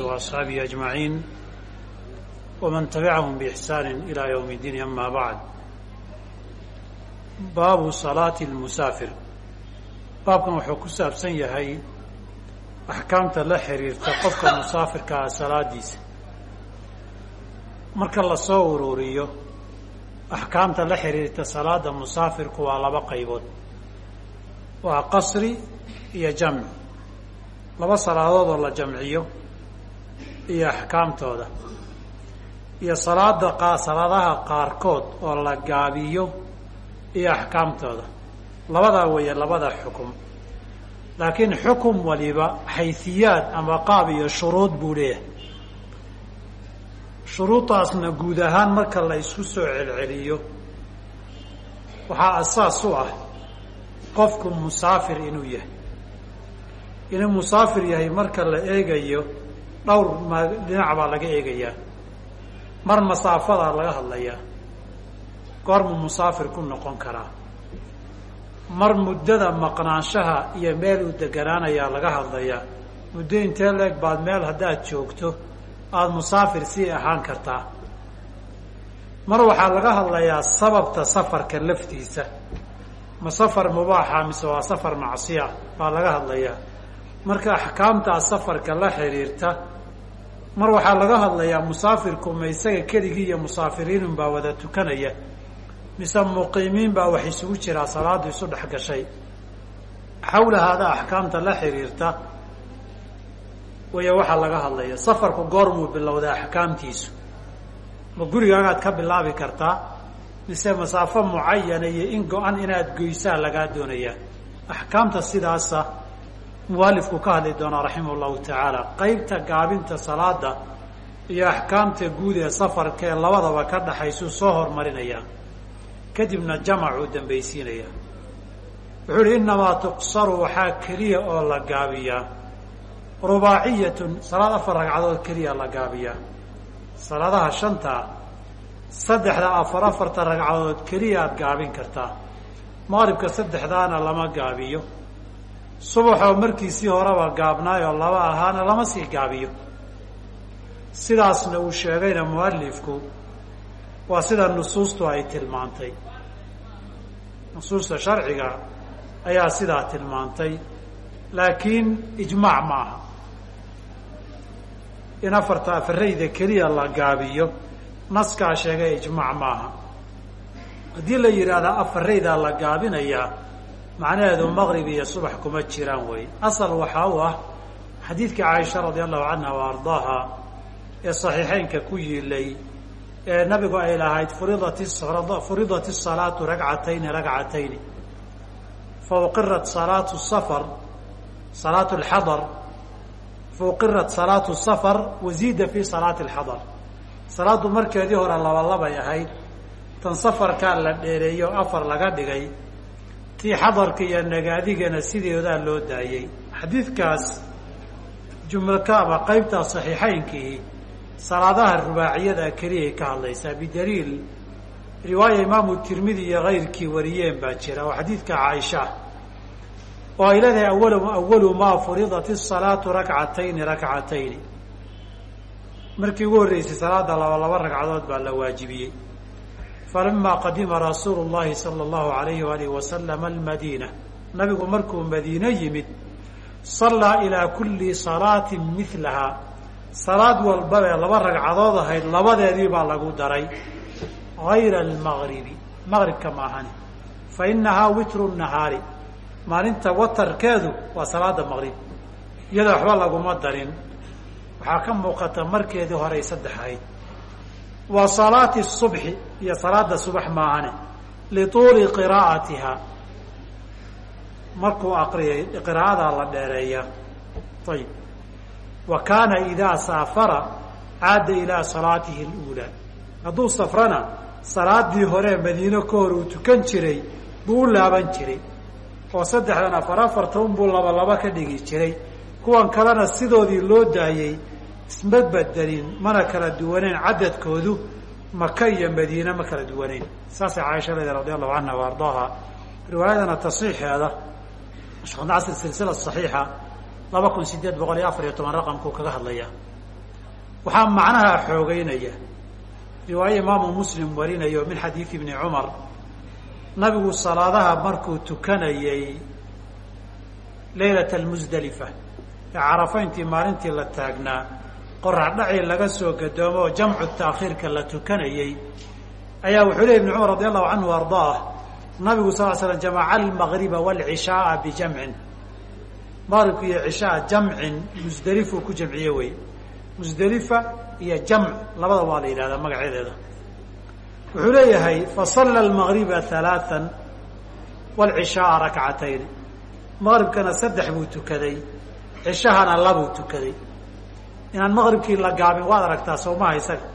وأصحابه أجمعين ومن تبعهم بإحسان إلى يوم الدين أما بعد baabu salaati lmusaafir baabkan wuxuu ku saabsan yahay axkaamta la xiriirta qofka musaafirka ah salaadiisa marka lasoo ururiyo axkaamta la xiriirta salaada musaafirku waa laba qaybood waa qasri iyo jamci laba salaadood oo la jamciyo iyo axkaamtooda iyo salaada qa salaadaha qaarkood oo la gaabiyo iyo axkaamtooda. Labadaa weeye labada xukum. Laakiin xukum waliba xaysiyaad ama qaab iyo shuruud buu leeyahay. Shuruudaasna guud ahaan marka la isku soo celceliyo waxaa asaas u ah qofku musaafir inuu yahay. Inuu musaafir yahay marka la eegayo dhowr dhinac baa laga eegayaa. Mar masaafadaa laga hadlayaa goormuu musaafir ku noqon karaa mar muddada maqnaanshaha iyo meel uu deganaanayaa laga hadlayaa muddo intee leeg baad meel haddaad joogto aada musaafir sii ahaan kartaa. Mar waxaa laga hadlayaa sababta safarka laftiisa. Ma safar mubaaxa mise waa safar macsiya baa laga hadlayaa. Marka axkaamtaa safarka la xiriirta mar waxaa laga hadlayaa musaafirku ma isaga keligii iyo musaafiriinun baa wada tukanaya mise muqiimiin baa wax isugu jiraa salaadu isu dhex gashay. Xawla haada axkaamta la xiriirta waya waxaa laga hadlaya safarku goormuu bilowday axkaamtiisu. Ma gurigaagaad ka bilaabi kartaa? Mise masaafo mucayana iyo in go-an inaad goysaa lagaa doonayaa? Axkaamta sidaasa mualifku ka hadli doonaa raximah llahu tacaala qeybta gaabinta salaada iyo axkaamta guud ee safarka ee labadaba ka dhaxaysuu soo hormarinaya kadibna jamacuu dambaysiinaya wuxuu uhi innamaa tuqsaru waxaa keliya oo la gaabiyaa. Rubaaciyatun salaad afar ragcadood keliya la gaabiyaa. Salaadaha shantaa saddexda afar afarta ragcadood keliya gaabin kartaa. Maqribka saddexdaana lama gaabiyo subaxoo markiisii horeba gaabnaayoo laba ahaana lama sii gaabiyo. Sidaasna uu sheegayna mualifku waa sida nusuustu ay tilmaantay. Nusuusta sharciga ayaa sidaa tilmaantay laakiin ijmaac ma aha. In afarta afarayda keliya la gaabiyo naskaa sheegay ijmaac maaha haddii la yidhaahdaa afaraydaa la gaabinayaa macnaheedu maqrib iyo subax kuma jiraan wey. Asal waxaa u ah xadiidka caaisha radi allahu canha wa ee saxiixeynka ku yiilay ee nabigu ay lahayd furidat furidat salaatu ragcatayni ragcatayni fauqirat salaatu safar salaatu lxadar fauqirat salaatu safar waziida fi salaati alxadar salaaddu markeedii hore labalabay ahayd tan safarkaa la dheereeyo afar laga dhigay tii xadarka iyo nagaadigana sideedaa loo daayey xadiidkaas jumlaka ama qeybtaa saxiixeynkii salaadaha rubaaciyada keliyay ka hadlaysaa. Bidaliil riwaaya imaamu tirmidi iyo kayrkii wariyeen baa jira oo xadiidka caaisha oo ay leedahay awal awalu maa furidat isalaatu rakcatayni rakcatayni. Markii ugu horreysay salaada laba laba ragcadood baa la waajibiyey falamaa qadima rasuulu llahi sala allahu alayhi waalihi wasalama almadiina. Nabigu markuu madiino yimid sallaa ilaa kulli salaatin milahaa salaad walbabee laba ragcadood ahayd labadeedii baa lagu daray. Gayra almagribi maqribka maahani fa inahaa witru nahaari. Maalinta watarkeedu waa salaada maqrib iyadoo waxba laguma darin. Waxaa ka muuqata markeedii horey saddex ahayd wa salaati subxi iyo salaada subax maahane lituuli qiraa'atiha. Markuu aqriyay qiraa'adaa la dheereeya. Ayib wa kaana idaa saafara caada ilaa salaatihi اluulaa hadduu safrana salaadii hore madiino ka hor uu tukan jiray buu u laaban jiray. Oo saddexdan afar afarta unbuu laba laba ka dhigi jiray. Kuwan kalena sidoodii loo daayey isma bedelin mana kala duwaneyn cadadkoodu maka iyo madiine ma kala duwaneyn saasay caaisha leeda radi allahu canha wa riwaayadana tasiixeeda sheekh nasir silsila saxiixa laba kun sideed boqol iyo afar iyo toban raqamkuu kaga hadlaya waxaa macnaha xoogeynaya riwaaye imaamu muslim warinayo min xadiidi ibni cumar nabigu salaadaha markuu tukanayay leylata almusdelifa ee carafayntii maalintii la taagnaa qorax dhacii laga soo gadoomo oo jamcu taakhiirka la tukanayey ayaa wuxuu leey ibn cumar radi allahu canhu ardaah nabigu sal l slam jamaca almagriba waalcishaaa bijamcin. Maqribka iyo cishaa jamcin musdelifuu ku jamciye wey. Musdelifa iyo jamc labada waa la yidhahdaa magaceedeeda wuxuu leeyahay fasalla almagriba halaaan waalcishaaa rakcatayn. Maqribkana saddex buu tukaday cishahana labuu tukaday inaan maqribkii la gaabin waad aragtaa sawmaha isaga.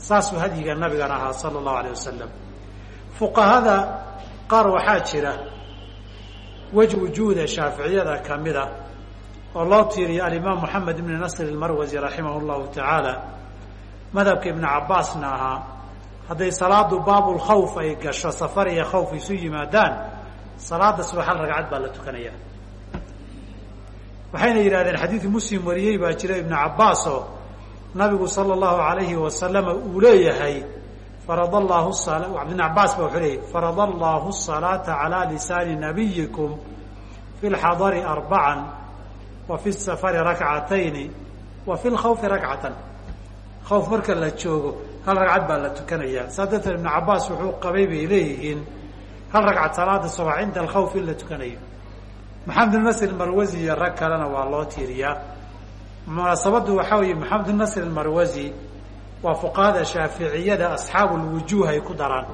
Saasuu hadyiga nabigan ahaa sala allahu alayh wasalam fuqahada qaar waxaa jira wej wujuuda shaaficiyada kamida oo loo tiiriyo alimaam moxamed ibni nasr ilmarwasi raximah llahu tacaala madhabka ibnu cabaasna ahaa hadday salaadu baabulkhawf ay gasho safar iyo khawf isu yimaadaan salaada subax hal ragcad baa la tukanaya waxayna yidhahdeen xadiid muslim wariyey baa jira ibnu cabaas oo nabigu sala allahu alayhi wasalama uu leeyahay farad allahu ibn cabaas ba wuxuu leeyahy farada allahu salaata calaa lisaani nabiyikum fi lxadari arbacan wa fi safari rakcatayni wa fi lkhawfi rakcatan. Khawf marka la joogo hal ragcad baa la tukanaya saa darteed ibnu cabaas wuxuu qabay bay leeyihiin hal ragcad salaada subax cinda alkhawf in la tukanayo maxamed nasr marwasi iyo rag kalena waa loo tiiriyaa munaasabaddu waxaa weeye maxamed nasr marwasi waa fuqahada shaaficiyada asxaabu lwujuuh ay ku daraan.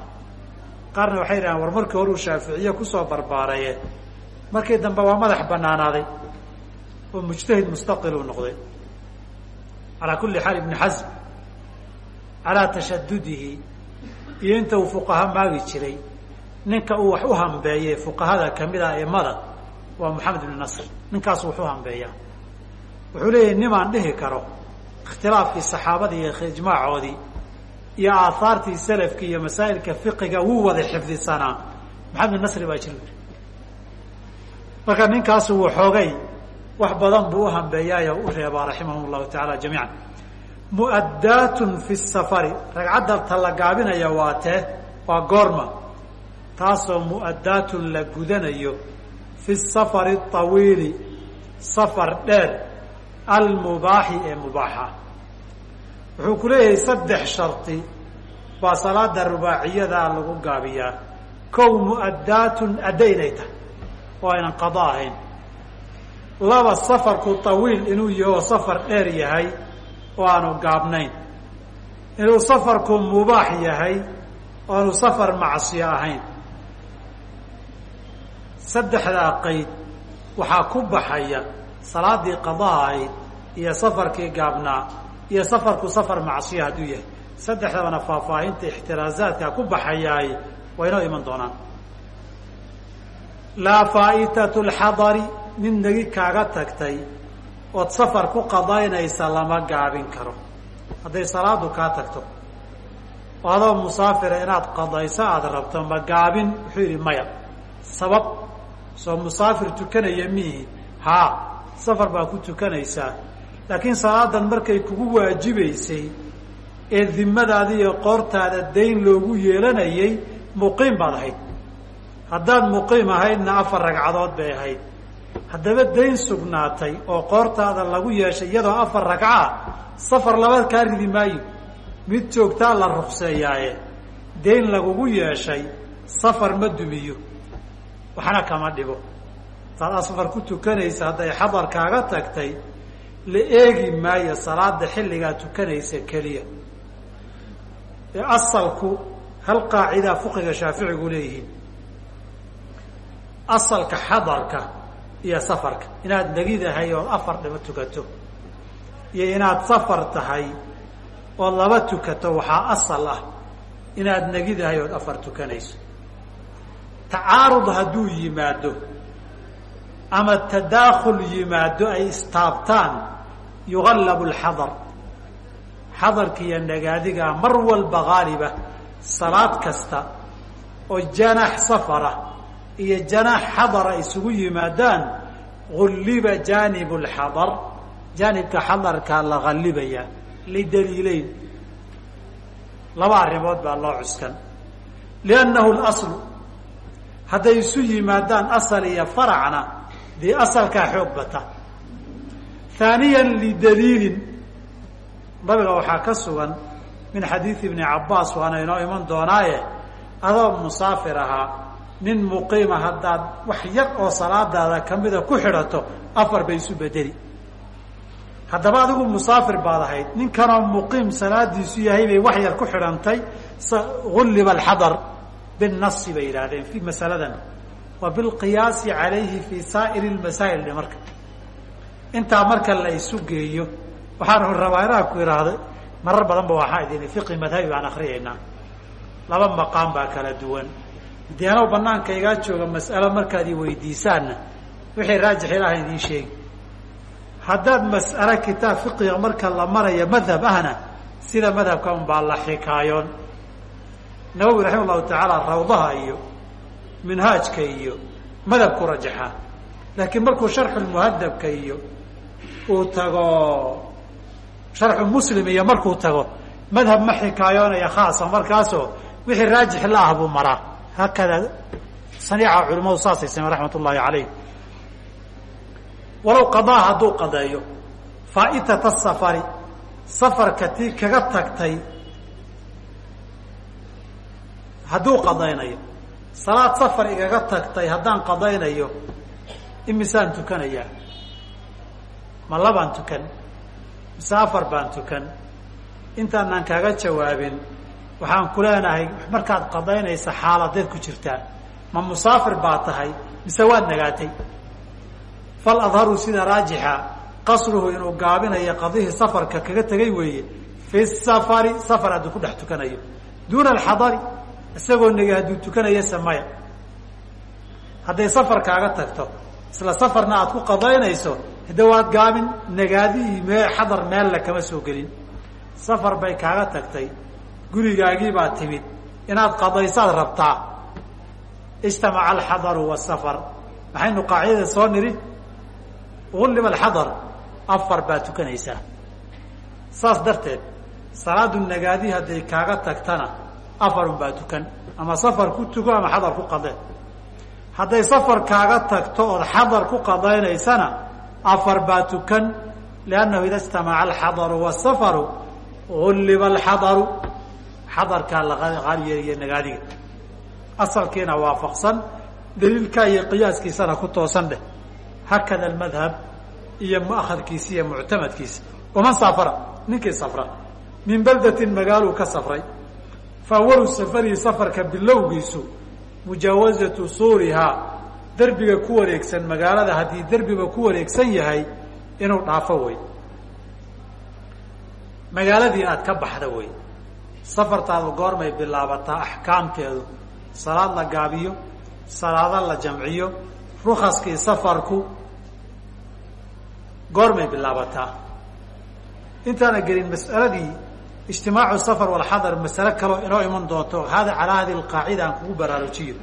Qaarna waxay yidhahaan war markii horuu shaaficiye ku soo barbaaraye markii dambe waa madax banaanaaday oo mujtahid mustaqil uu noqday. Calaa kulli xaal ibni xasm calaa tashadudihi iyo inta uu fuqaha maagi jiray ninka uu wax u hambeeyey fuqahada ka mid a aimada waa moxamed ibni nasr. Ninkaasu wax u hambeeyaa wuxuu leeyahay nimaan dhihi karo. Ikhtilaafkii saxaabadii iyo ijmaacoodii iyo aahaartii salafkii iyo masaa'ilka fiqiga wuu wada xifdisanaa. Maxamed ibn nasri baa jiri. Marka ninkaasu waxoogay wax badan buu u hambeeyaay oo u reebaa raximahum llahu tacaala jamiican. Mu'addaatun fi safari. Ragcadda ta la gaabinaya waa tee waa goorma. Taasoo mu'addaatun la gudanayo fi safari awiili safar dheer almubaaxi ee mubaaxa wuxuu ku leeyahay saddex shardi baa salaada rubaaciyadaa lagu gaabiyaa. Kow mu'addaatun adda inay tahay oo aynan qado ahayn. Laba safarku tawiil inuu yaho safar dheer yahay oo aanu gaabnayn. Inuu safarku mubaax yahay oo aanu safar macsiyo ahayn saddexdaa qayd waxaa ku baxaya salaadii qadaha ahayd iyo safarkii gaabnaa iyo safarku safar macsiya hadduu yahay. Saddexdabana faahfaahinta ixtiraazaadka ku baxayaay waa inoo iman doonaan. Laa faa'itatu lxadari mid nagi kaaga tagtay ood safar ku qadaynaysa lama gaabin karo. Hadday salaadu kaa tagto oo adoo musaafira inaad qadayso aada rabto ma gaabin wuxuu yidhi maya sabab soo musaafir tukanaya miihi haa safar baa ku tukanaysaa laakiin salaadan markay kugu waajibaysay ee dimadaada iyo qoortaada dayn loogu yeelanayay muqiim baad ahayd. Haddaad muqiim ahaydna afar ragcadood bay ahayd. Haddaba dayn sugnaatay oo qoortaada lagu yeeshay iyadoo afar ragcaa safar labaad kaa ridi maayo. Mid joogtaa la rukseeyaaye dayn lagugu yeeshay safar ma dumiyo waxna kama dhibo saad safar ku tukanaysa hadday xadar kaaga tagtay la eegi maayo salaada xilligaa tukanaysa keliya. Ee asalku hal qaacidaa fuqiga shaaficigu leeyihiin. Asalka xadarka iyo safarka. Inaad negidahay ood afar dhibo tukato iyo inaad safar tahay ood laba tukato waxaa asal ah inaad negidahay ood afar tukanayso tacaarud hadduu yimaado ama tadaakhul yimaado ay istaabtaan yugallabu alxadar. Xadarka iyo nagaadigaa mar walba haaliba salaad kasta oo janaax safara iyo janaax xadara isugu yimaadaan gulliba jaanib lxadar jaanibka xadarkaa la gallibayaa lidaliileyn laba arrimood baa loo cuskan. Liannahu hadday isu yimaadaan asal iyo faracna dee asalkaa xoog bata. Haaniyan lidaliilin nabiga waxaa ka sugan min xadiidi ibni cabbaas waana inoo iman doonaaye adoo musaafir ahaa nin muqiima haddaad wax yar oo salaadaada kamida ku xidhato afar bay isu bedeli. Haddaba adigu musaafir baad ahayd ninkanoo muqiim salaadiisu yahay bay wax yar ku xidhantay gulliba alxadar binasi bay yidhahdeen fi masaladan wa bilqiyaasi calayhi fi saa'iri lmasaa'il dhe marka intaa marka la isu geeyo waxaan rabaa inaa ku idhaahda marar badan ba waxaa idin fiqi madhabi baan akriyaynaa laba maqaam baa kala duwan haddii anoo banaanka igaa jooga mas'alo markaad i weydiisaanna wixii raajix ilaha idiin sheegi haddaad mas'alo kitaab fiqiga marka la marayo madhab ahna sida madhabka un nawowi raxima allahu tacaala rawdaha iyo minhaajka iyo madhabku rajaxaa laakiin markuu sharxulmuhadabka iyo uu tago sharxu muslim iyo markuu tago madhab ma xikaayoonaya khaasa markaasoo wixii raajix la ah buu maraa. Haakada saniica culimadu saasay sameen raxmat ullaahi calayh walow qadaa hadduu qadeeyo faa'itata safari safarka tii kaga tagtay hadduu qadaynayo salaad safar igaga tagtay haddaan qadaynayo imisaan tukanayaa ma labaan tukan mise afar baan tukan. Intaanaan kaaga jawaabin waxaan ku leenahay markaad qadaynaysa xaaladeed ku jirtaa ma musaafir baa tahay mise waad nagaatay? Fal adharu sida raajixa qasruhu inuu gaabinayo qadihii safarka kaga tegay weeye fi safari safar hadduu ku dhex tukanayo. Duuna alxadari isagoo negi hadduu tukanayo samaya. Hadday safar kaaga tagto isla safarna aad ku qadaynayso hade waad gaabin nagaadihii mee xadar meella kama soo gelin. Safar bay kaaga tagtay gurigaagii baa timid inaad qadaysaad rabtaa. Ijtamaca alxadaru wasafar maxaynu qaacidada soo nidhi gulliba alxadar afar baad tukanaysaa. Saas darteed salaadu nagaadi hadday kaaga tagtana afarun baa tukan. Ama safar ku tuko ama xadar ku qadeen hadday safar kaaga tagto ood xadar ku qadaynaysana afar baa tukan. Liannahu ida ijtamaca alxadaru wasafaru gulliba alxadaru xadarkaa la qaaliyeeliya nagaadiga. Asalkiina waafaqsan daliilkaa iyo qiyaaskiisana ku toosan dheh. Hakada almadhab iyo muahadkiisa iyo muctamadkiisa waman saafara? Ninkii safra. Min baldatin magaaluu ka safray fa awalu safarihi safarka bilowgiisu mujaawazatu suurihaa derbiga ku wareegsan magaalada haddii derbiga ku wareegsan yahay inuu dhaafo wey magaaladii aad ka baxda wey safartaadu goormay bilaabataa axkaamteedu. Salaad la gaabiyo salaado la jamciyo rukaskii safarku goormay bilaabataa. Intaana gelin mas'aladii ijtimaacu safar walxadar masale kaloo inoo iman doonto hada calaa hadi alqaacida aan kugu baraarujiyo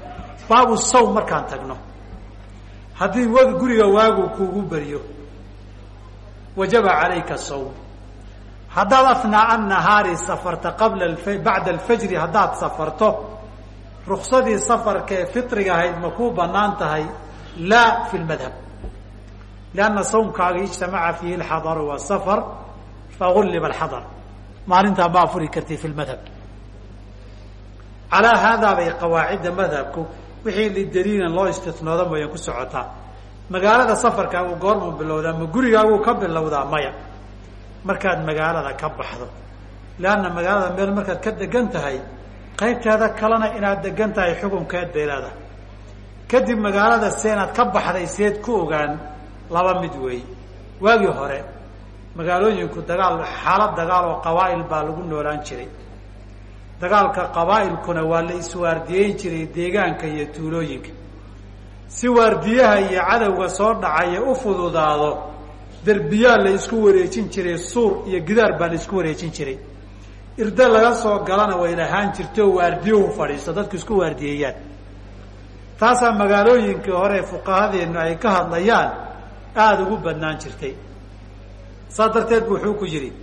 baabu sawm markaan tagno. Haddii w guriga waagu kuugu beriyo wajaba calayka sawm. Haddaad afnaa annahaari safarta qabla bacda alfajri haddaad safarto ruksadii safarka ee fitriga ahayd ma kuu bannaan tahay? Laa fi lmadhab lianna sawmkaagi ijtamaca fiihi alxadaru wasafar fagulliba alxadar maalintaa ma afuri karti fi lmadhab calaa haadaa bay qawaacidda madhabku wixii lidaliilan loo istinooda mooyan ku socotaa magaalada safarkaagu goormuu bilowdaa ma gurigaaguu ka bilowdaa maya? Markaad magaalada ka baxdo. Leanna magaalada meel markaad ka degan tahay qaybteeda kalena inaad degan tahay xukunkeed bay leedahay kadib magaalada seenaad ka baxday seed ku ogaan laba mid weey. Waagii hore magaalooyinku dagaal xaalad dagaal oo qabaa'il baa lagu noolaan jiray. Dagaalka qabaa'ilkuna waa la iswaardiyeyn jiray deegaanka iyo tuulooyinka. Si waardiyaha iyo cadowga soo dhacaya u fududaado derbiyaa la isku wareejin jiray suur iyo gidaar baa la isku wareejin jiray. Irda laga soo galana way lahaan jirta oo waardiyuhu fadhiisto dadku isku waardiyeeyaan taasaa magaalooyinkii hore fuqahadeennu ay ka hadlayaan aada ugu badnaan jirtay saas darteed bu wuxuu ku yidhi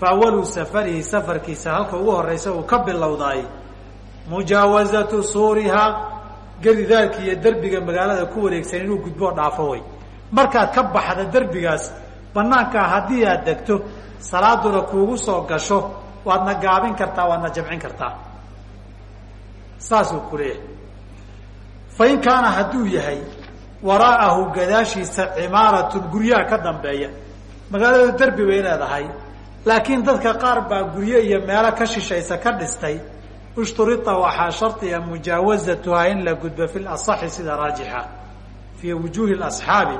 fa awalu safarihi safarkiisa halka ugu horeysa uu ka bilowdaay mujaawazatu suurihaa geridaarka iyo derbiga magaalada ku wareegsan inuu gudboo dhaafo way. Markaad ka baxda derbigaas banaankaa haddii aad degto salaaduna kuugu soo gasho waadna gaabin kartaa waadna jamcin kartaa. Saasuu ku leeyahay. Fa in kaana hadduu yahay waraa'ahu gadaashiisa cimaaratun guryaha ka dambeeya magaaladu derbi bay leedahay laakiin dadka qaar baa guryo iyo meelo ka shishaysa ka dhistay. Ushturita waxaa shardiga mujaawazatuhaa in la gudbo fi lasaxi sida raajixa. Fii wujuuhi asxaabi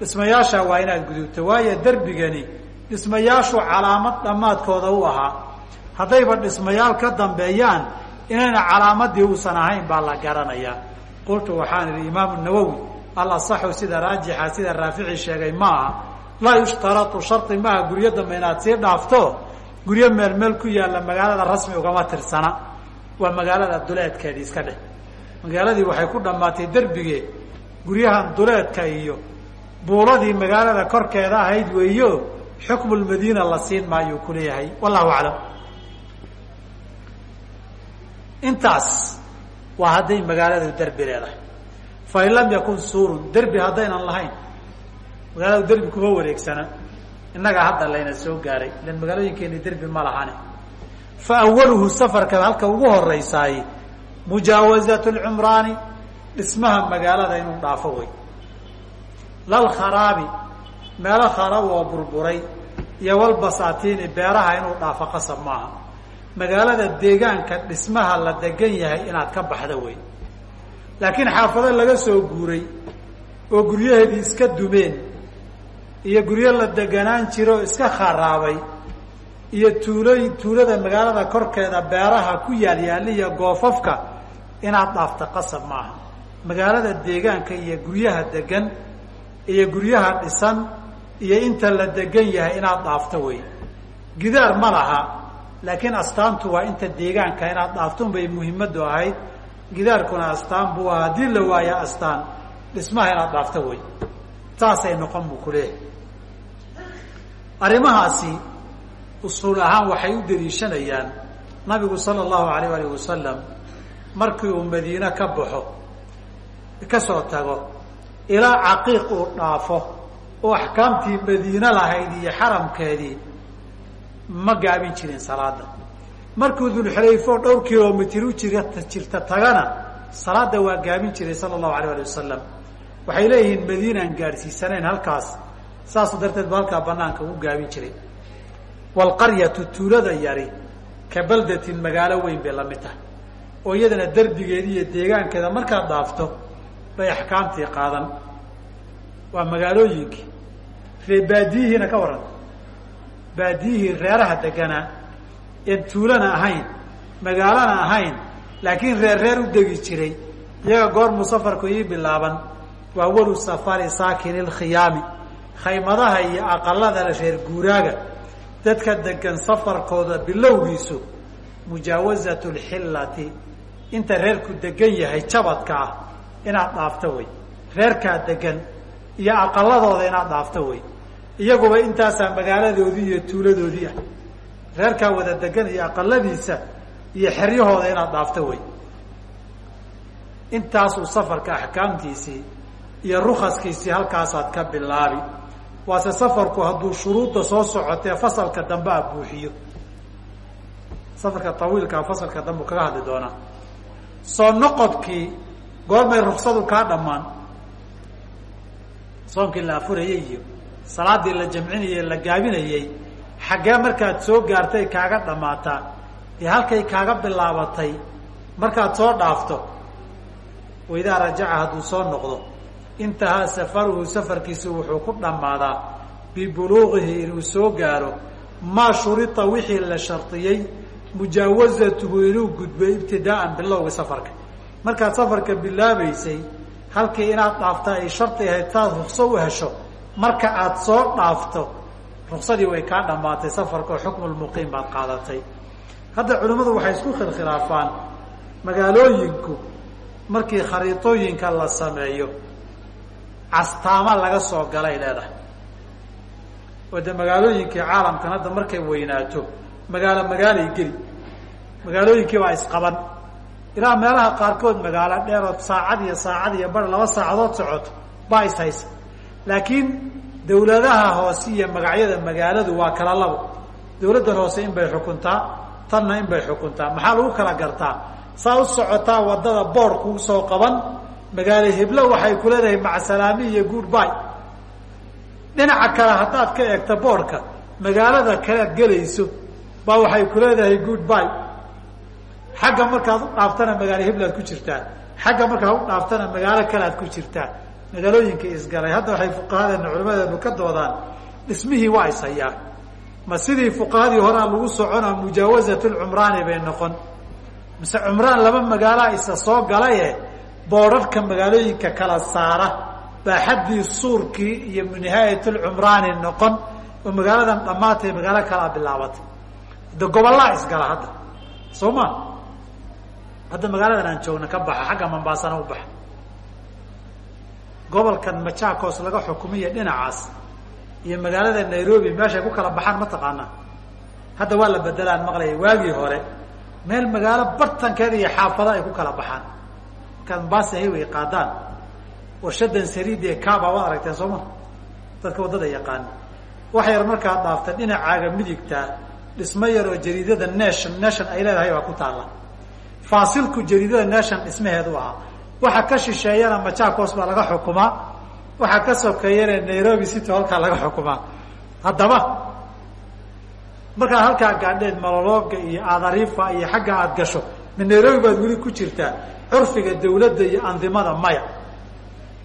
dhismayaasha waa inaad gudubto waayo derbigani dhismayaashu calaamad dhammaadkooda u ahaa. Haddayba dhismayaal ka dambeeyaan inayna calaamadii uusan ahayn baa la garanayaa qultu waxaan idhi imaamu nawowi alasaxu sida raajixa sida raafici sheegay maaha laa yushtaratu shardi maaha guryo dambe inaad sii dhaafto guryo meel meel ku yaalla magaalada rasmi ugama tirsana. Waa magaalada duleedkeedii iska dheh. Magaaladii waxay ku dhammaatay derbigee guryahan duleedka iyo buuladii magaalada korkeeda ahayd weeyo xukmu lmadiina la siin maayuu ku leeyahay. Wallahu aclam. Intaas waa hadday magaaladu derbi leedahay. Fain lam yakun suurun derbi haddaynan lahayn magaaladu derbi kuma wareegsana. Innagaa hadda layna soo gaaray. Ilan magaalooyinkeeni derbi ma lahane. Fa awaluhu safarka halka ugu horeysaay mujaawazat lcumraani dhismaha magaalada inuu dhaafo wey lalkharaabi meelo kharab oo burburay iyo walbasaatiini beeraha inuu dhaafo qasab maaha. Magaalada deegaanka dhismaha la degan yahay inaad ka baxda wey laakiin xaafado laga soo guuray oo guryaheedii iska dumeen iyo guryo la deganaan jiro iska kharaabay iyo tuulooyin tuulada magaalada korkeeda beeraha ku yaalyaaliya goofafka inaad dhaafta qasab maaha. Magaalada deegaanka iyo guryaha degan iyo guryaha dhisan iyo inta la degan yahay inaad dhaafto wey gidaar ma laha laakiin astaantu waa inta deegaanka inaad dhaaftun bay muhimmadu ahayd. Gidaarkuna astaan buu aha haddii la waayo astaan dhismaha inaad dhaafto wey saasay noqon buu ku leeyahay arrimahaasi usuul ahaan waxay u daliishanayaan nabigu sala allahu alayh alih wasalam markii uu madiine ka baxo ka soo tago ilaa caqiiq uu dhaafo oo axkaamtii madiine lahayd iyo xaramkeedii ma gaabin jirin salaada markuu dulxulayfo dhowr kilomitr u jir jirta tagana salaada waa gaabin jiray sala allahu alayh ali wasalam waxay leeyihiin madiinaan gaadhsiisanayn halkaas saas darteed ba halkaa banaanka u gaabin jiray. Waalqaryatu tuulada yari ka baldatin magaalo weyn bay la mid tahay. Oo iyadana derbigeedi iyo deegaankeeda markaad dhaafto bay axkaamtii qaadan. Waa magaalooyinkii ree baadiyihiina ka waran baadiyihii reeraha deganaa een tuulana ahayn magaalana ahayn laakiin reer reer u degi jiray iyaga goormuu safarku ii bilaaban waa walu safari saakini lkhiyaami khaymadaha iyo aqalada reer guuraaga dadka degan safarkooda bilowgiisu mujaawazat lxillati inta reerku degan yahay jabadka ah inaad dhaafto wey reerkaa degan iyo aqaladooda inaad dhaafto wey iyaguba intaasaa magaaladoodii iyo tuuladoodii ah. Reerkaa wada degan iyo aqaladiisa iyo xeryahooda inaad dhaafto wey intaasuu safarka axkaamtiisii iyo rukaskiisii halkaasaad ka bilaabi waase safarku hadduu shuruudda soo socotee fasalka dambe a buuxiyo. Safarka tawiilkaa fasalka dambe kaga hadli doonaa. Soo noqodkii goormay ruksadu kaa dhammaan. Soomkii la afurayey iyo salaadii la jamcinayey la gaabinayey xaggee markaad soo gaartay kaaga dhammaataa dee halkay kaaga bilaabatay markaad soo dhaafto waidaa rajaca hadduu soo noqdo intahaa safaruhu safarkiisu wuxuu ku dhammaadaa bibuluuqihi inuu soo gaaro maa shurita wixii la shardiyey mujaawazatuhu inuu gudbo ibtidaa'an bilowga safarka. Markaad safarka bilaabaysay halkii inaad dhaafta ay shardi ahayd saad rukso u hesho marka aada soo dhaafto ruksadii way kaa dhammaatay safarka oo xukmulmuqiim baad qaadatay. Hadda culimmadu waxay isku khilkhilaafaan magaalooyinku markii khariitooyinka la sameeyo castaama laga soo galay leedahay. Oo magaalooyinkii caalamkan hadda markay weynaato magaalo magaalay geli. Magaalooyinkii baa isqaban. Ilaa meelaha qaarkood magaalo dheerood saacad iyo saacad iyo bar laba saacadood socoto baa is haysa. Laakiin dawladaha hoose iyo magacyada magaaladu waa kala labo. Dawladdan hoose in bay xukuntaa tanna in bay xukuntaa. Maxaa lagu kala gartaa? Saa u socotaa waddada boor kuu soo qaban magaalo heblo waxay ku leedahay macsalaami iyo goodby dhinaca kale haddaad ka eegto boorka magaalada kalead gelayso baa waxay ku leedahay goodby xagga markaad u dhaaftana magaalo heblaad ku jirtaa. Xagga markaad u dhaaftana magaalo kalead ku jirtaa. Magaalooyinka isgalay hadda waxay fuqahadeena culimadeenu ka doodaan dhismihii waa is hayaan. Ma sidii fuqahadii horaa lagu soconaa mujaawazat lcumraani bay noqon. Mise cumraan laba magaalaa isa soo galaye boodharka magaalooyinka kala saara baa xaddii suurkii iyo nihaayat lcumraani noqon oo magaaladan dhammaatay magaalo kalaa bilaabatay. De gobollaa isgala hadda soo ma? Hadda magaaladan aan joogna ka baxa xagga mambaasana u baxa. Gobolkan majaakos laga xukumiya dhinacaas iyo magaalada nairobi meeshay ku kala baxaan ma taqaanaa? Hadda waa la bedelaan maqlaya waagii hore. Meel magaalo bartankeeda iyo xaafada ay ku kala baxaan mombasa highway qaadaan. Warshadan sariid ee kaba waad aragteen soo dadka waddada yaqaana wax yar markaad dhaafta dhinacaaga midigtaa dhismo yar oo jariidada nation nation ay leedahay baa ku taalla. Faasilku jariidada nation dhismaheedu ahaa. Waxa ka shisheeyana majaakos baa laga xukumaa. Waxaa ka sokeeyana nairobi city halkaa laga xukumaa. Haddaba markaad halkaa gaadheed malolooga iyo aadariifa iyo xagga aada gasho ma nairobi baad weli ku jirtaa curfiga dawladda iyo andimada maya.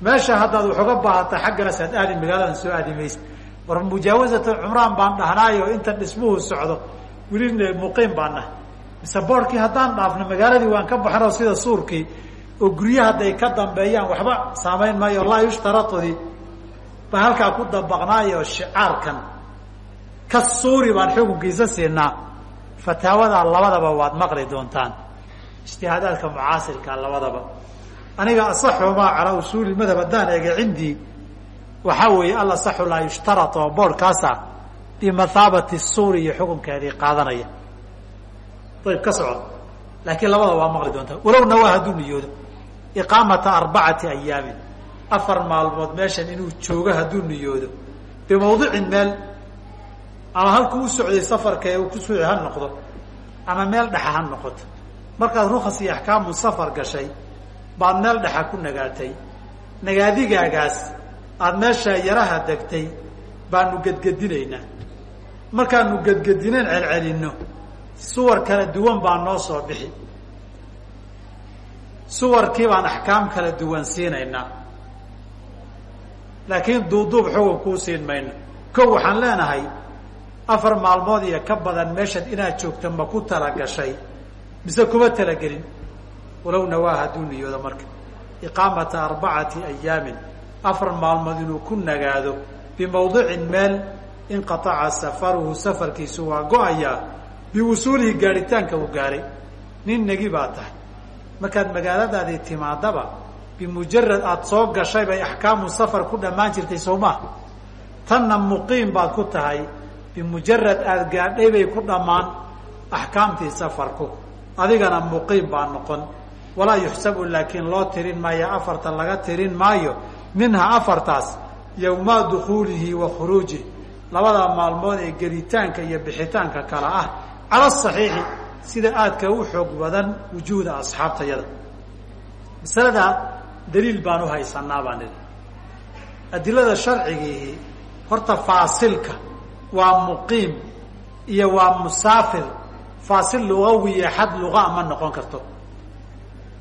Meesha haddaad waxooga baahata xagganaas aad aadi magaaladan soo aadi maysa war mujaawazata cumraan baan dhahnaayo inta dhismuhu socdo weli muqiim baan nahay. Mise boorkii haddaan dhaafno magaaladii waan ka baxnoo sida suurkii oo guryaha hadday ka dambeeyaan waxba saamayn maayo laa yushtaratudi baan halkaa ku dabaqnaayo shicaarkan. Ka suuri baan xukunkiisa siinaa fataawadaa labadaba waad maqli doontaan ijtihaadaadka mucaasirka labadaba. Aniga asaxumaa calaa usuuli madhab haddaan eega cindii waxaa weeye al asaxu laa yushtarat oo boorhkaasa bimathaabati suuri iyo xukunkeedii qaadanaya. Ayb ka socod. Laakiin labada waa maqli doontaa walow nawaa hadduu niyoodo. Iqaamata arbacati ayaamin. Afar maalmood meeshan inuu joogo hadduu niyoodo. Bimawdicin meel ama halkuu u socday safarka ee uu ku ha noqdo ama meel dhexa ha noqoto markaad rukas iyo axkaamu safar gashay baad meel dhexa ku nagaatay. Nagaadigaagaas aada meeshaa yaraha degtay baanu gedgedinaynaa markaanu gedgedineen celcelinno suwar kala duwan baa noo soo bixi. Suwarkii baan axkaam kala duwan siinaynaa. Laakiin duuduub xugun kuu siin mayno. Kow waxaan leenahay afar maalmood iyo ka badan meeshaad inaad joogta ma ku talagashay mise kuma talagelin. Walow nawaa hadduu niyoodo marka. Iqaamata arbacati ayaamin afar maalmood inuu ku nagaado. Bimawdicin meel inqataca safaruhu safarkiisu waa go'ayaa. Biwusuulihi gaadhitaanka uu gaaray. Nin negi baa tahay. Markaad magaaladaadii timaadaba bimujarad aada soo gashay bay axkaamu safar ku dhammaan jirtay soo maha tanna muqiim baad ku tahay bimujarad aada gaadhay bay ku dhammaan axkaamtii safarku adigana muqiim baa noqon. Walaa yuxsabu laakiin loo tirin maayo afarta laga tirin maayo minhaa afartaas yowmaa dukuulihi wa khuruujih labada maalmood ee gelitaanka iyo bixitaanka kale ah cala saxiixi sida aadka u xoog badan wujuuda asxaabtayada masaladaa daliil baan u haysanaa baan idhi. Adilada sharcigiihi horta faasilka waa muqiim iyo waa musaafir faasil lugawiya xad lugaa ma noqon karto.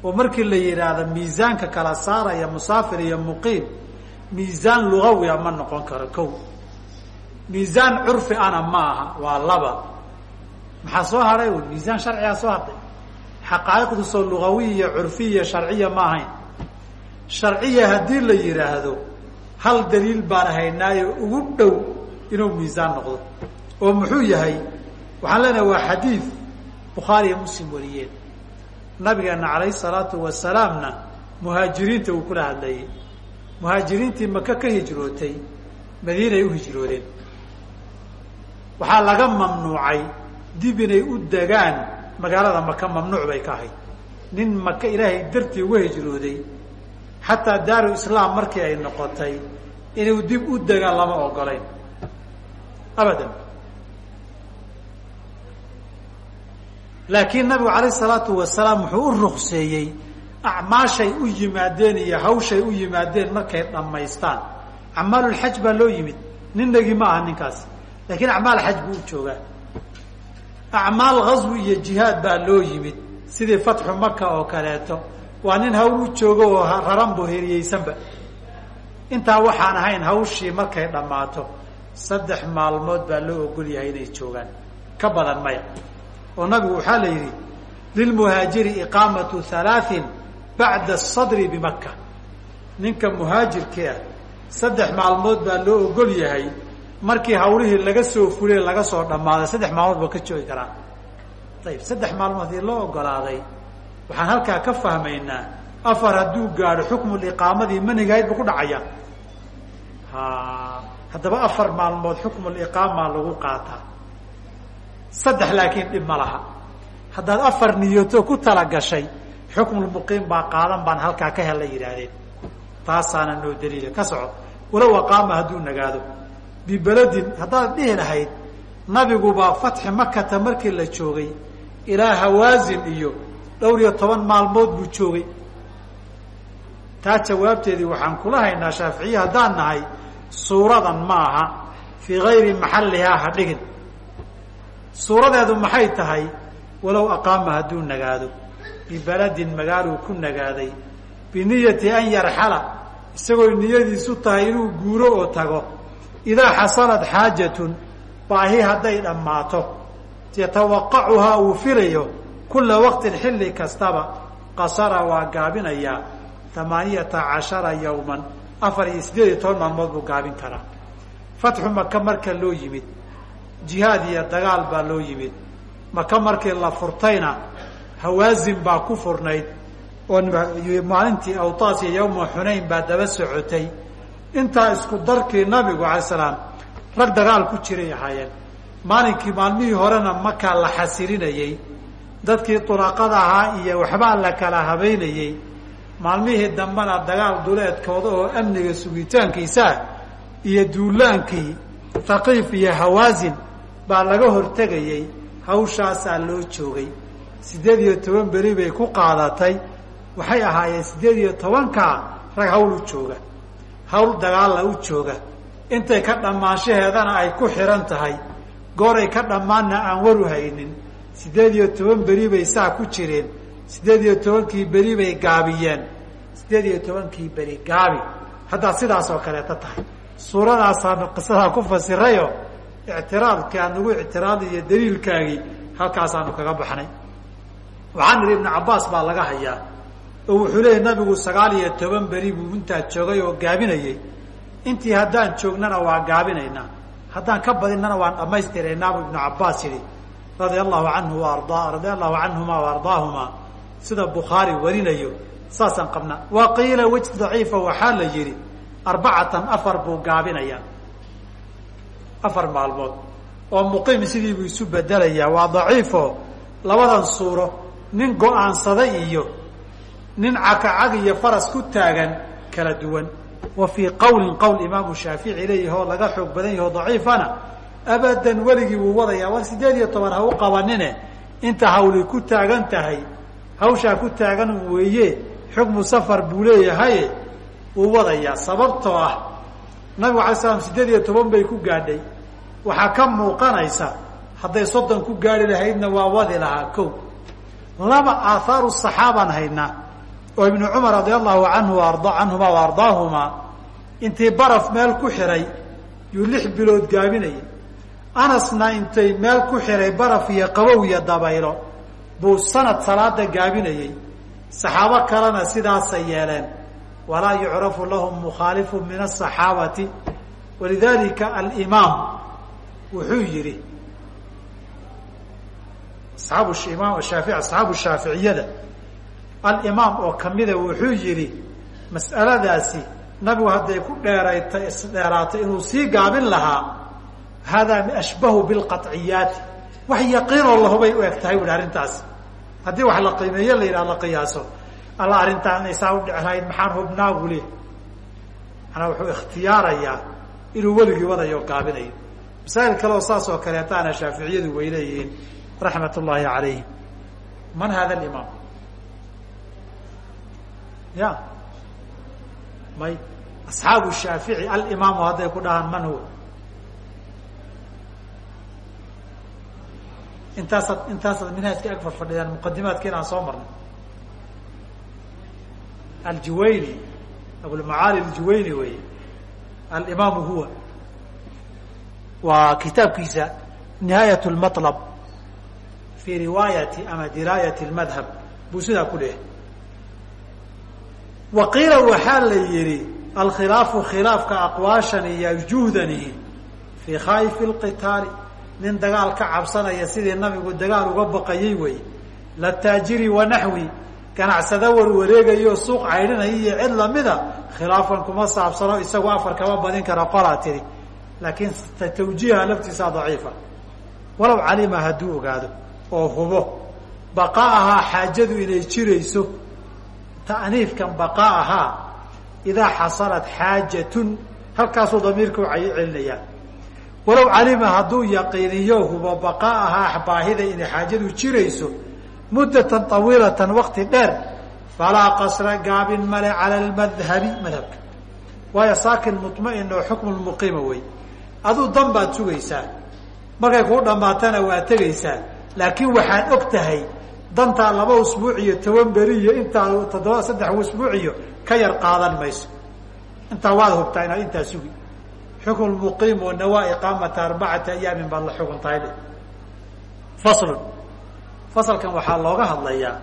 Oo markii la yidhaahdo miisaanka kala saaraya musaafir iyo muqiim miisaan lugawiya ma noqon karo kow. Miisaan curfi ana ma aha waa laba. Maxaa soo hadhay wy miisaan sharcigaa soo hadhay. Xaqaa'iqdu soo lugawiya iyo curfiya sharciya ma ahayn. Sharciya haddii la yidhaahdo hal daliil baan haynaayo ugu dhow inuu miisaan noqdo. Oo muxuu yahay? Waxaan leenahay waa xadiid bukhaariya muslim wariyeen. Nabigeena calayhi salaatu wasalaamna muhaajiriinta uu kula hadlayay. Muhaajiriintii maka ka hijrootay madiinay u hijroodeen. Waxaa laga mamnuucay dib inay u degaan magaalada maka mamnuuc bay ka ahayd. Nin maka ilaahay dartii uga hijrooday xataa daaru islaam markii ay noqotay inuu dib u degaan lama ogolayn abadan laakiin nabigu calayh salaatu wasalaam wuxuu u rukseeyey acmaashay u yimaadeen iyo hawshay u yimaadeen markay dhammaystaan. Acmaalulxaj baa loo yimid. Ninnagii ma aha ninkaas. Laakiin acmaal xaj buu u joogaa. Acmaal ghaswi iyo jihaad baa loo yimid. Sidii fatxu maka oo kaleeto. Waa nin hawl u joogo oo raran buu heriyeysanba intaa waxaan ahayn hawshii markay dhammaato saddex maalmood baa loo ogol yahay inay joogaan. Ka badan maya oo nabigu waxaa la yidhi lilmuhaajiri iqaamatu halaain bacda asadri bimaka ninka muhaajirkii ah saddex maalmood baa loo ogol yahay markii hawlihii laga soo fulay laga soo dhammaaday saddex maalmood baa ka joogi karaa. Ayib saddex maalmood haddii loo ogolaaday waxaan halkaa ka fahmaynaa afar hadduu gaadho xukmu liqaamadii manigahayd buu ku dhacaya. Ha haddaba afar maalmood xukmu liqaamaa lagu qaataa saddex laakiin dhib ma laha. Haddaad afar niyato ku talagashay xukmulmuqiim baa qaadan baan halkaa ka hella yidhaahdeen. Taasaana noo daliila ka soco. Walow aqaama hadduu nagaado. Bibeledin haddaad dhihi lahayd nabigubaa fatxi makata markii la joogay ilaa hawaasin iyo dhowr iyo toban maalmood buu joogay. Taa jawaabteedii waxaan kula haynaa shaaficiye haddaan nahay suuradan ma aha. Fii gayri maxallihaa ha dhigin suuradeedu maxay tahay? Walow aqaama hadduu nagaado bibeladin magaaluu ku nagaaday biniyati an yarxala isagoo niyadiisu tahay inuu guuro oo tago. Idaa xasalad xaajatun baahi hadday dhammaato. Yatawaqacuhaa uu filayo kula waqtin xilli kastaba qasara waa gaabinayaa amaaniyata cashara yawman afar iyo siddeed iyo toban maalmood buu gaabin karaa. Fatxu maka marka loo yimid jihaad iyo dagaal baa loo yimid. Maka markii la furtayna hawaasin baa ku furnayd oo maalintii awtaas iyo yawma xunayn baa daba socotay. Intaa isku darkii nabigu alay salaam rag dagaal ku jiray ahaayeen. Maalinkii maalmihii horena makaa la xasilinayey dadkii duraqada ahaa iyo waxbaa la kala habeynayey. Maalmihii dambena dagaal duleedkooda oo amniga sugitaankiisaa iyo duulaankii thaqiif iyo hawaasin baa laga hortegayey hawshaasaa loo joogay. Siddeed iyo toban beri bay ku qaadatay. Waxay ahaayeen siddeed iyo tobankaa rag hawl u jooga hawl dagaalla u jooga. Intay ka dhammaanshaheedana ay ku xihan tahay gooray ka dhammaanna aan waru haynin. Siddeed iyo toban beri bay saa ku jireen. Siddeed iyo tobankii beri bay gaabiyeen. Siddeed iyo tobankii beri gaabi. Haddaad sidaas oo kaleeta tahay. Suuradaasaanu qisadaa ku fasirayo ictiraadkii aan nagu ictiraadi iyo daliilkaagii halkaasaanu kaga baxnay waxaan idhi ibnu cabbaas baa laga hayaa oo wuxuu leeyay nabigu sagaal iyo toban beri buu intaa joogay oo gaabinayey intii haddaan joognana waa gaabinaynaa haddaan ka badinana waan dhammaystiraynaabu ibnu cabbaas yidhi radia allahu canhu waardaa radia allahu canhuma wa ardaahumaa sida bukhaari warinayo saasaan qabnaa wa qiila daciifa waxaa la yidhi arbacatan afar buu gaabinayaa afar maalmood. Oo muqiim sidii buu isu bedelayaa waa daciifo labadan suuro nin go'aansaday iyo nin cakacag iyo faras ku taagan kala duwan. Wa fii qawlin qowl imaamu shaafici leeyahi oo laga xoog badan yaho daciifana abadan weligii wuu wadayaa war siddeed iyo toban ha u qabanine. Inta hawli ku taagan tahay hawshaa ku taagan weeye xukmu safar buu leeyahaye wuu wadayaa sababtoo ah nabigu alay slam siddeed iyo toban bay ku gaadhay. Waxaa ka muuqanaysa hadday soddon ku gaari lahaydna waa wadi lahaa kow. Laba aahaaru saxaabaan haynaa oo ibnu cumar radia allahu anhu arda canhuma wa ardaahumaa intii baraf meel ku xihay yuu lix bilood gaabinayay. Anasna intay meel ku xihay baraf iyo qabow iyo dabaylo buu sanad salaada gaabinayey saxaabo kalena sidaasay yeeleen walaa yucrafu lahum mukhaalifu min asaxaabati walidalika alimaam wuxuu yidhi asxaabu imaam asxaabu shaaficiyada alimaam oo kamida wuxuu yidhi mas'aladaasi nabigu hadday ku dheerayta isdheeraatay inuu sii gaabin lahaa haadaa ashbahu bilqaciyaati wax yaqiinoo lahubay u eg tahay arrintaasi. Haddii wax la qiimeeyo la yidhaha la qiyaaso alla arrintaan aysaa u dheclahayd maxaan hubnaagu le manaa wuxuu ikhtiyaarayaa inuu weligii wadayo gaabinayo masaa'il kaleoo saas oo kaleetaana shaaficiyadu way leeyihiin raxmat ullaahi calayhim man hada alimaam? Ya. May asxaabu shaafici alimaamu hadday ku dhahaan man huwa? Intaasaad intaasaad minhaajka ag fadfadhidaan muqadimaadkiin aan soo marnay aljuwayni abulmacaali aljuwayni wey alimaamu huwa waa kitaabkiisa nihaayat lmalab fi riwaayati ama diraayati lmadhab buu sidaa ku leehay wa qiila waxaa la yihi alkhilaafu khilaafka aqwaashan iyo juhdanihi fii khaa'ifi lqitaali nin dagaal ka cabsanaya sidii nabigu dagaal uga baqayay wey lataajiri wanaxwi ganacsada warwareegayo suuq caydhinaya iyo cid lamida khilaafan kuma saabsano isagu afar kama badin kara qolaa tiri. Laakiin tawjiiha laftiisaa daciifa. Walow calima hadduu ogaado oo hubo baqaa'ahaa xaajadu inay jirayso ta'niifkan baqaa'ahaa idaa xasalat xaajatun halkaasuu damiirka u celinayaa walow calima hadduu yaqiiniyo hubo baqaa'ahaa baahida inay xaajadu jirayso muddatan طawiilatan wakti dheer falaa qasra gaabin male cala lmadhabi madhabka. Waayo saakin muطmain oo xukmu muqiima wey aduu dan baad sugaysaa markay kuu dhamaatana waa tegaysaa laakiin waxaad og tahay dantaa laba usbuuc iyo toban beri iyo intaa toddoba saddex usbuuc iyo ka yar qaadan mayso. Intaa waad hubtaa inaad intaa sugi. Xukmu muqiim oo nawaa iqaamata arbacati ayaamin baad la xugun tahay faslun fasalkan waxaa looga hadlayaa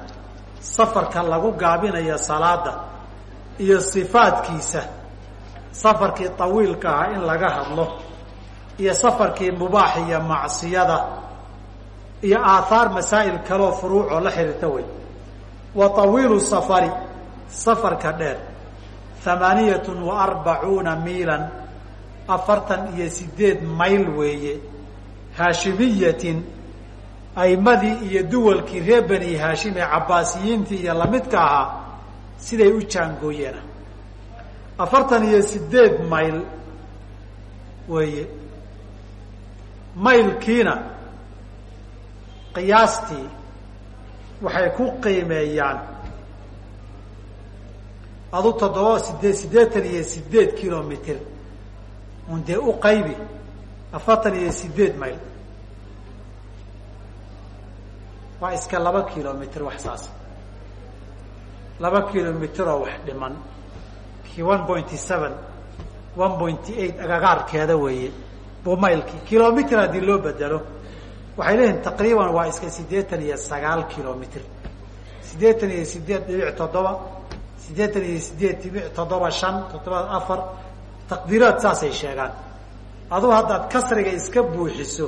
safarka lagu gaabinayo salaada iyo sifaadkiisa safarkii tawiilka ahaa in laga hadlo iyo safarkii mubaax iyo macsiyada iyo aathaar masaa'il kaleoo furuucoo la xiriirta wey wa tawiilu safari safarka dheer hamaaniyatun wa arbacuuna miilan afartan iyo sideed mayl weeye haashimiyatin aimadii iyo duwalkii reer bani haashim ee cabbaasiyiintii iyo lamidka ahaa siday u jaangooyeena. Afartan iyo sideed mayl weeye. Maylkiina qiyaastii waxay ku qiimeeyaan adu toddoba sideed siddeetan iyo sideed kilomitr. Un dee u qaybi afartan iyo sideed mayl waa iska laba kilomitr wax saas. Laba kilomitr oo wax dhiman. Kii one pointy seven one pointy eight agagaarkeeda weeye. Buu maylkii kilomitr haddii loo bedelo. Waxay leeyihiin taqriiban waa iska siddeetan iyo sagaal kilomitr siddeetan iyo sideed dhibic toddoba. Siddeetan iyo sideed dhibic toddoba shan toddoba afar. Taqdiiraad saasay sheegaan. Aduu haddaad kasriga iska buuxiso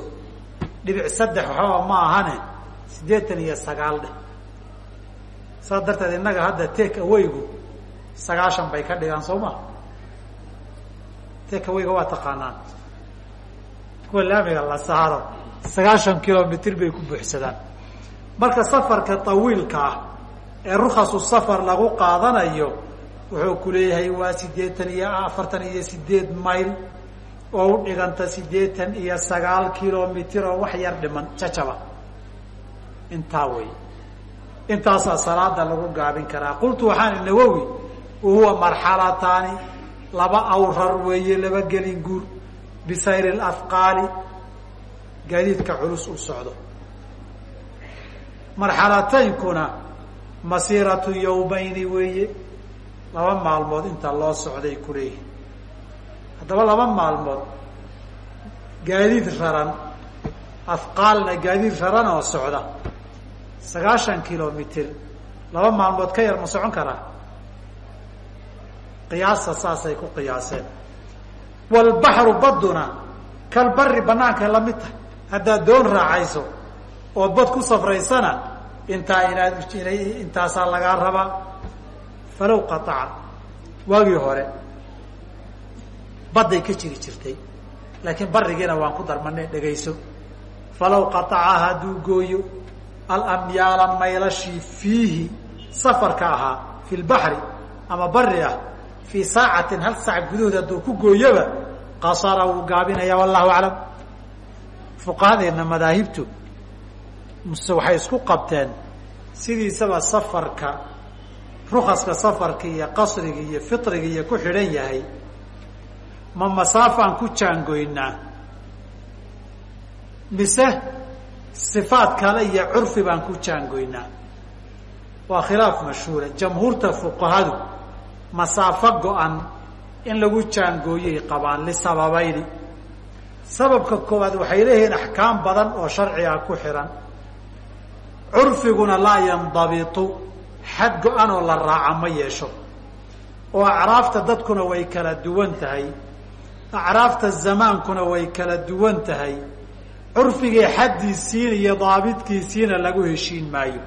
dhibic saddex waxbaba ma ahane siddeetan iyo sagaal dheh saas darteed innaga hadda take awaygu sagaashan bay ka dhigaan soo ma? Take awayga waa taqaanaan. Kuwa laamiga la saaro sagaashan kilomitr bay ku buuxsadaan. Marka safarka tawiilka ah ee rukasu safar lagu qaadanayo wuxuu ku leeyahay waa siddeetan iyo afartan iyo sideed mayl oo u dhiganta siddeetan iyo sagaal kilomitr oo wax yar dhiman jajaba intaa wey intaasaa salaada lagu gaabin karaa. Qultu waxaan nawowi wahuwa marxalataani laba awrar weeye laba gelin guur. Bisayri lafqaali gaadiidka culus u socdo. Marxalataynkuna masiiratu yawmayni weeye. Laba maalmood inta loo socday kuleeyihin haddaba laba maalmood gaadiid raran afqaalna gaadiid raran oo socda sagaashan kilomitr laba maalmood ka yar ma socon karaa qiyaasta saasay ku qiyaaseen. Walbaxru baduna kalbari banaanka la mid tahay. Haddaad doon raacayso ood bad ku safraysana intaa inaad inay intaasaa lagaa rabaa falow qataca waagii hore badday ka jiri jirtay. Laakiin barigiina waan ku darmanay dhegayso. Falaw qataca hadduu gooyo alamyaala maylashii fiihi safarka ahaa fi lbaxri ama bari ah fii saacatin hal saac gudahood hadduu ku gooyoba qasara wuu gaabinaya wallahu aclam. Fuqahadeenna madaahibtu muse waxay isku qabteen sidiisaba safarka rukaska safarka iyo qasriga iyo fitriga iyo ku xidhan yahay. Ma masaafaan ku jaangoynaa? Mise sifaad kale iyo curfi baan ku jaangoynaa. Waa khilaaf mashhuura jamhuurta fuqahadu masaafo go-an in lagu jaangooyay qabaan lisababayni. Sababka koowaad waxay leeyihiin axkaam badan oo sharciga ku xihan curfiguna laa yandabitu. Xad go-an oo la raaca ma yeesho. Oo acraafta dadkuna way kala duwan tahay. Acraafta zamaankuna way kala duwan tahay curfigii xaddiisiina iyo daabidkiisiina lagu heshiin maayo.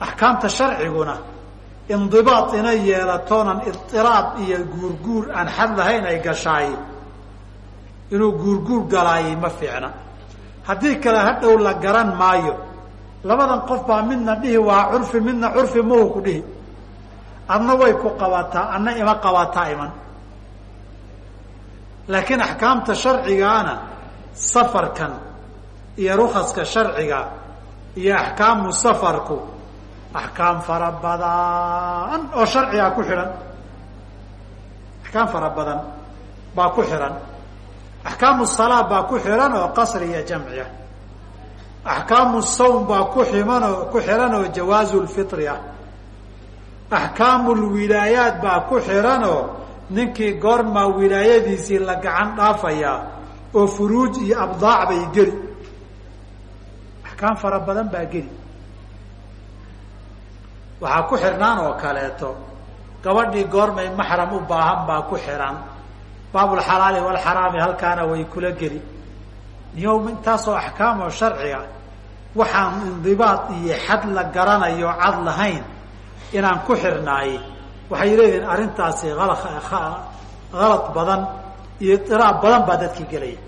Axkaamta sharciguna indibaad inay yeelatoonan idiraab iyo guurguur aan xad lahayn ay gashaay. Inuu guurguur galaayay ma fiicna. Haddii kale hadhow la garan maayo. Labadan qof baa midna dhihi waa curfi midna curfi mahu ku dhihi. Adna way ku qabataa adna ima qabataa iman. Laakiin axkaamta sharcigaana safarkan iyo rukaska sharciga iyo axkaamu safarku axkaam fara badan oo sharcigaa ku xidhan axkaam fara badan baa ku xidhan axkaamu salaa baa ku xidhan oo qasri iyo jamciah axkaamu sawm baa ku ximan oo ku xihan oo jawaazu lfitri ah. Axkaamu lwilaayaat baa ku xihan oo ninkii goormaa wilaayadiisii la gacan dhaafayaa oo furuuj iyo abdaac bay geli. Axkaam fara badan baa geli. Waxaa ku xidhnaan oo kaleeto gabadhii goormay maxram u baahan baa ku xidhan baabulxalaali walxaraami halkaana way kula geli. Niyow intaasoo axkaam oo sharciga waxaan indibaad iyo xad la garanayo cad lahayn inaan ku xirnaay. Waxay leeyihiin arrintaasi ala halad badan iyo iraab badan baa dadkii gelaya.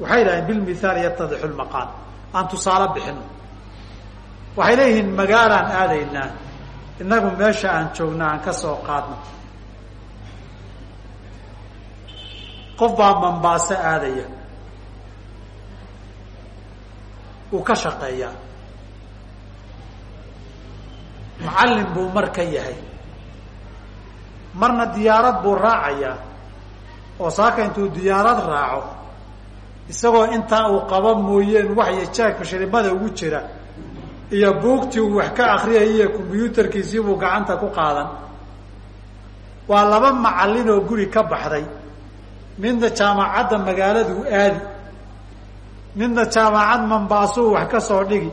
Waxay yidhahdeen bilmithaal yatadixu lmaqaal. Aan tusaale bixino waxay leeyihiin magaalaan aadaynaa. Innagu meesha aan joogna aan ka soo qaadno. Qof baa mambaaso aadaya. Uu ka shaqeeyaa. Macallin buu mar ka yahay marna diyaarad buu raacayaa oo saaka intuu diyaarad raaco isagoo intaa uu qaba mooyeen waxya jaagka shirimada ugu jira iyo buugtii uu wax ka akriyay iyo combyuutarkiisii buu gacanta ku qaadan. Waa laba macallin oo guri ka baxday midna jaamacadda magaaladuu aadi midna jaamacad mambaasuu wax ka soo dhigi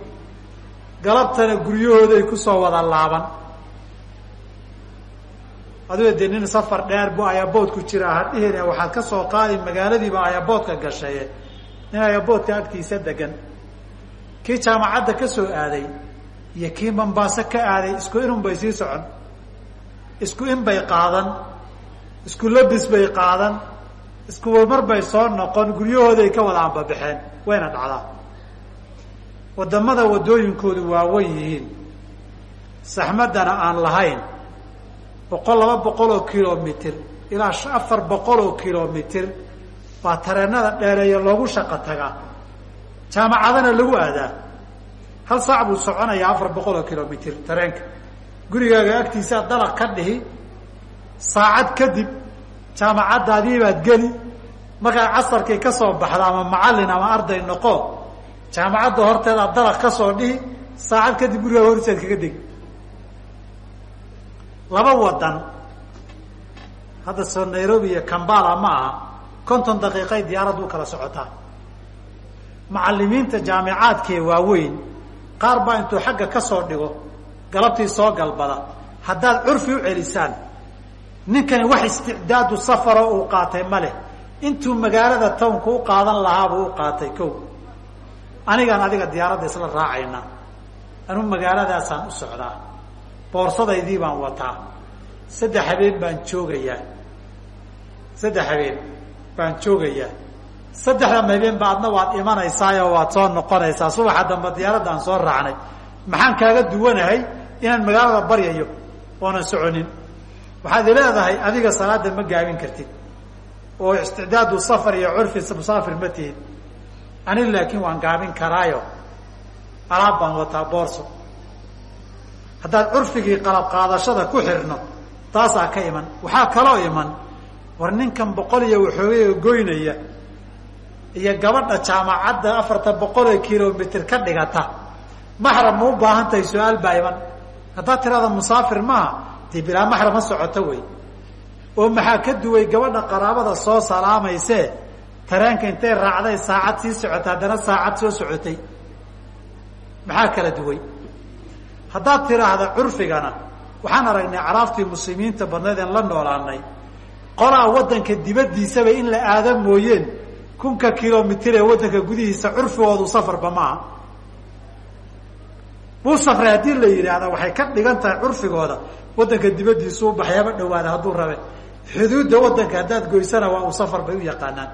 galabtana guryahooday ku soo wada laaban adigo dee nin safar dheer bu ayaboodku jira hadhihine waxaad ka soo qaadi magaaladiiba ayaboodka gashaye nin ayaboodka agtiisa degan. Kii jaamacadda ka soo aaday iyo kii mambaaso ka aaday isku inun bay sii socon. Isku in bay qaadan. Isku labis bay qaadan. Isku mar bay soo noqon. Guryahooday ka wada ambabaxeen wayna dhacdaa. Wadamada wadooyinkoodu waawen yihiin. Saxmadana aan lahayn boqol laba boqol oo kilomitr ilaa afar boqol oo kilomitr baa tareenada dheereeya loogu shaqo tagaa jaamacadana lagu aadaa. Hal saac buu soconayaa afar boqol oo kilomitr tareenka. Gurigaaga agtiisaa dalaq ka dhihi saacad kadib jaamacaddaadiibaad geli. Markaad casarkii ka soo baxda ama macallin ama arday noqo jaamacadda horteedaad dalaq ka soo dhihi saacad kadib gurigaaga hortiisaad kaga degi laba wadan hadda soo nairobi iyo kambala ma aha konton daqiiqay diyaarad u kala socotaa macalimiinta jaamicaadkee waaweyn qaar baa intuu xagga ka soo dhigo galabtii soo galbada haddaad curfi u celisaan ninkani wax isticdaadu safaro uu qaatay ma leh intuu magaalada townka u qaadan lahaabuu u qaatay ko anigaan adiga diyaaradda isla raacayna anu magaaladaasaan u socdaa boorsadaydii baan wataa. Saddex habeen baan joogayaa. Saddex habeen baan joogayaa. Saddexda habeen ba adna waad imanaysaayoo waad soo noqonaysaa. Subaxa damba diyaaradda aan soo raacnay. Maxaan kaaga duwanahay inaan magaalada baryayo oonan soconin. Waxaad leedahay adiga salaada ma gaabin kartid. Oo isticdaadu safar iyo curfi musaafir ma tihid ani laakiin waan gaabin karaayo. Alaab baan wataa boorso haddaad curfigii qalab qaadashada ku xirno taasaa ka iman. Waxaa kaloo iman war ninkan boqol iyo waxoogay goynaya iyo gabadha jaamacadda afartan boqol oo kilomitr ka dhigata. Maxram ma u baahan tahay su'aal baa iman. Haddaad tirahda musaafir maaha dee bilaa maxram ma socoto wey. Oo maxaa ka duway gabadha qaraabada soo salaamayse tareenka intay raacday saacad sii socota haddana saacad soo socotay. Maxaa kala duway haddaad tiraahda curfigana waxaan aragnay caraaftii muslimiinta badnayd een la noolaanay qolaa waddanka dibaddiisaba in la aada mooyeen kunka kilomitr ee waddanka gudihiisa curfigoodu safarba maaha wuu safray haddii la yidhaahda waxay ka dhigan tahay curfigooda. Waddanka dibaddiisu u baxyaba dhawaada hadduu rabe. Xuduudda waddanka haddaad goysana waa uu safar bay u yaqaanaan.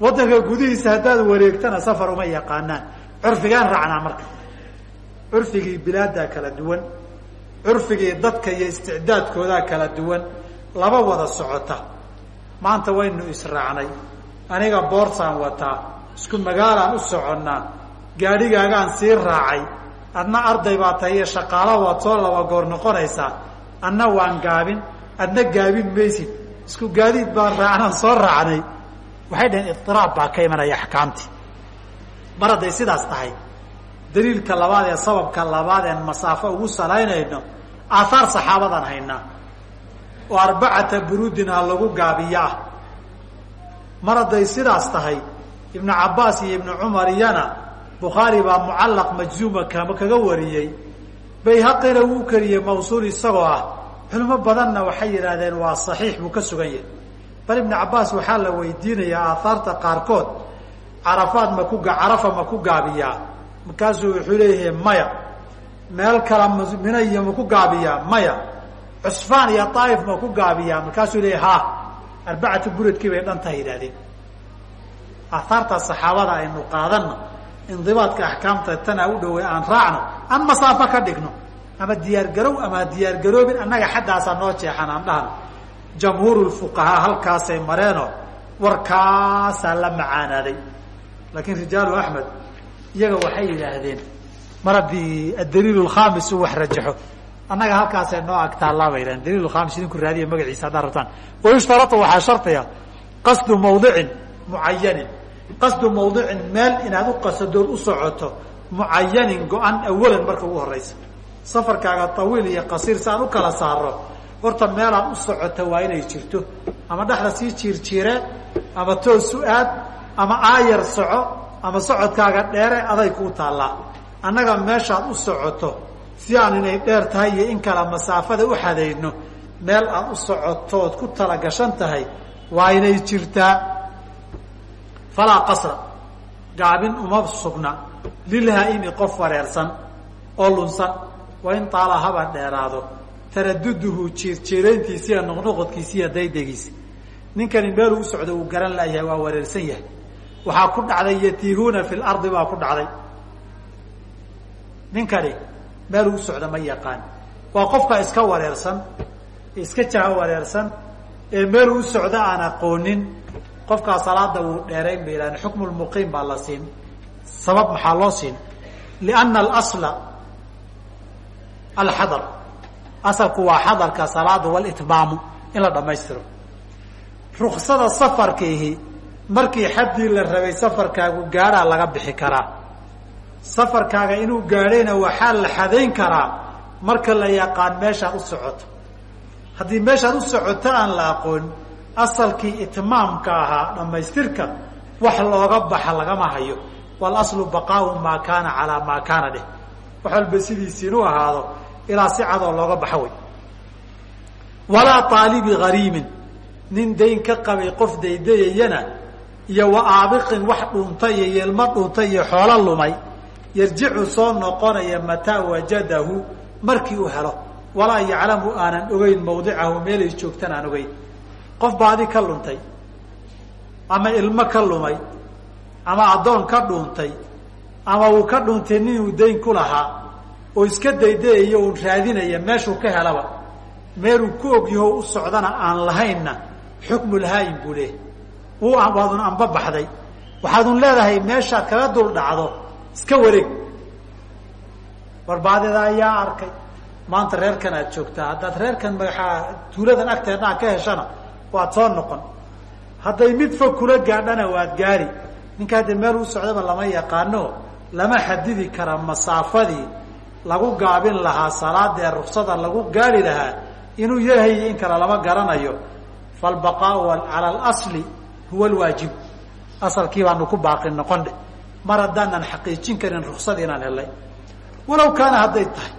Waddanka gudihiisa haddaad wareegtana safar uma yaqaanaan. Curfigaan raacnaa marka curfigii bilaaddaa kala duwan curfigii dadka iyo isticdaadkoodaa kala duwan laba wada socota. Maanta waynu israacnay. Aniga boorsaan wataa isku magaalaan u soconnaa gaadhigaagaan sii raacay. Adna arday baa tahay iyo shaqaalo waad soo laba goor noqonaysaa adna waan gaabin adna gaabin maysid. Isku gaadiid baan raacnaan soo raacnay. Waxay dhaheen idiraab baa ka imanaya axkaamtii. Mar hadday sidaas tahay daliilka labaad ee sababka labaad een masaafo ugu salaynayno aathaar saxaabadaan haynaa oo arbacata buruudin ha lagu gaabiyo ah mar hadday sidaas tahay ibnu cabbaas iyo ibnu cumar iyana bukhaari baa mucallaq majzuuma kama kaga wariyey. Bayhaqina wuu kariyey mawsuul isagoo ah. Culimo badanna waxay yidhaahdeen waa saxiix buu ka sugan yahay. Bal ibnu cabbaas waxaa la weydiinayaa aathaarta qaarkood carafaad ma ku carafa ma ku gaabiyaa markaasuu wuxuu leeyahay maya. Meel kala mina iyo ma ku gaabiyaa? Maya. Cusfaan iyo daaif ma ku gaabiyaa? Markaasuu leeyahy ha arbacatu buradkii bay dhan tahay yidhahdeen aathaarta saxaabada aynu qaadano indibaadka axkaamta tanaa u dhowey aan raacno aan masaafo ka dhigno ama diyaargarow ama diyaargaroobin annaga xaddaasaa noo jeexan aan dhahno. Jamhuur fuqahaa halkaasay mareenoo warkaasaa la macaanaaday. Laakiin rijaalu axmed iyaga waxay yidhaahdeen mar haddii adaliil lkhamis u wax rajaxo. Annaga halkaasay noo agtaallaa bay yidhahdeen daliil khamis idinku raadiya magaciisa haddaad rabtaan. Wayushtaratu waxaa shardiga qasdu mawdicin mucayanin qasdu mawdicin meel inaad u qasadood u socoto mucayanin go-an awalan marka ugu horeysa safarkaaga tawiil iyo qasiir si aan u kala saaro horta meelaad u socota waa inay jirto. Ama dhexda sii jiirjiiree ama toos su'aad ama aayar soco ama socodkaaga dheere aday kuu taallaa annaga meeshaad u socoto si aan inay dheer tahay iyo in kala masaafada u xadayno meel aad u socotood ku talagashan tahay waa inay jirtaa. Falaa qasra. Gaabin uma sugna. Lilhaa-imi qof wareersan oo lunsan. Waa in taala haba dheeraado. Taraduduhu jiirjiirayntiisi iyo noqnoqodkiisi iyo daydegiisi. Ninkani meeluu u socdo uu garan layahay waa wareersan yahay waxaa ku dhacday yatiihuuna fi lardi baa ku dhacday. Ninkani meeluu u socdo ma yaqaan. Waa qofka iska wareersan iska jaha wareersan ee meeluu u socdo aan aqoonin. Qofkaa salaada wuu dheerayn ba yidhahdeen xukmu lmuqiim baa la siin. Sabab maxaa loo siin? Lianna alasla alxadar. Asalku waa xadarka salaada walitmaamu in la dhamaystiro ruksada safarkiihi markii xaddii la rabay safarkaagu gaadhaa laga bixi karaa safarkaaga inuu gaadhayna waxaa la xadayn karaa marka la yaqaan meeshaad u socoto. Haddii meeshaad u socoto aan la aqoon asalkii itmaamka ahaa dhammaystirka wax looga baxa lagama hayo. Walaslu baqaau maa kaana calaa maa kaana dheh wax walba sidiisi inuu ahaado ilaa si cadoo looga baxo wey walaa aalibi hariimin nin dayn ka qabay qof daydayayana iyo wa aabiqin wax dhuuntay iyo yeelmo dhuuntay iyo xoolo lumay yarjicu soo noqonaya mataa wajadahu markii uu helo. Walaa yaclamu aanan ogeyn mawdicahu meelay joogtan aan ogeyn. Qof baadi ka luntay ama ilmo ka lumay ama addoon ka dhuuntay ama uu ka dhuuntay nin uu dayn ku lahaa oo iska daydayayo uu raadinaya meeshuu ka helaba meeluu ku ogyaho u socdana aan lahaynna xukmulhaayim buu leehay waadun anba baxday. Waxaadun leedahay meeshaad kaga dul dhacdo iska wareeg. Barbaadida ayaa arkay. Maanta reerkan aad joogtaa haddaad reerkan magaxaa tuuladan agteednaa ka heshana waad soo noqon. Hadday mid fog kula gaadhana waad gaari ninka hadda meel u socdaba lama yaqaano lama xadidi kara masaafadii. Lagu gaabin lahaa salaadee ruksada lagu gaari lahaa inuu yahay in kale lama garanayo. Falbaqaau cala alasli huwa alwaajib. Asalkii baanu ku baaqi noqon dheh mar haddaanan xaqiijin karin ruksadii inaan helay. Walow kaana hadday tahay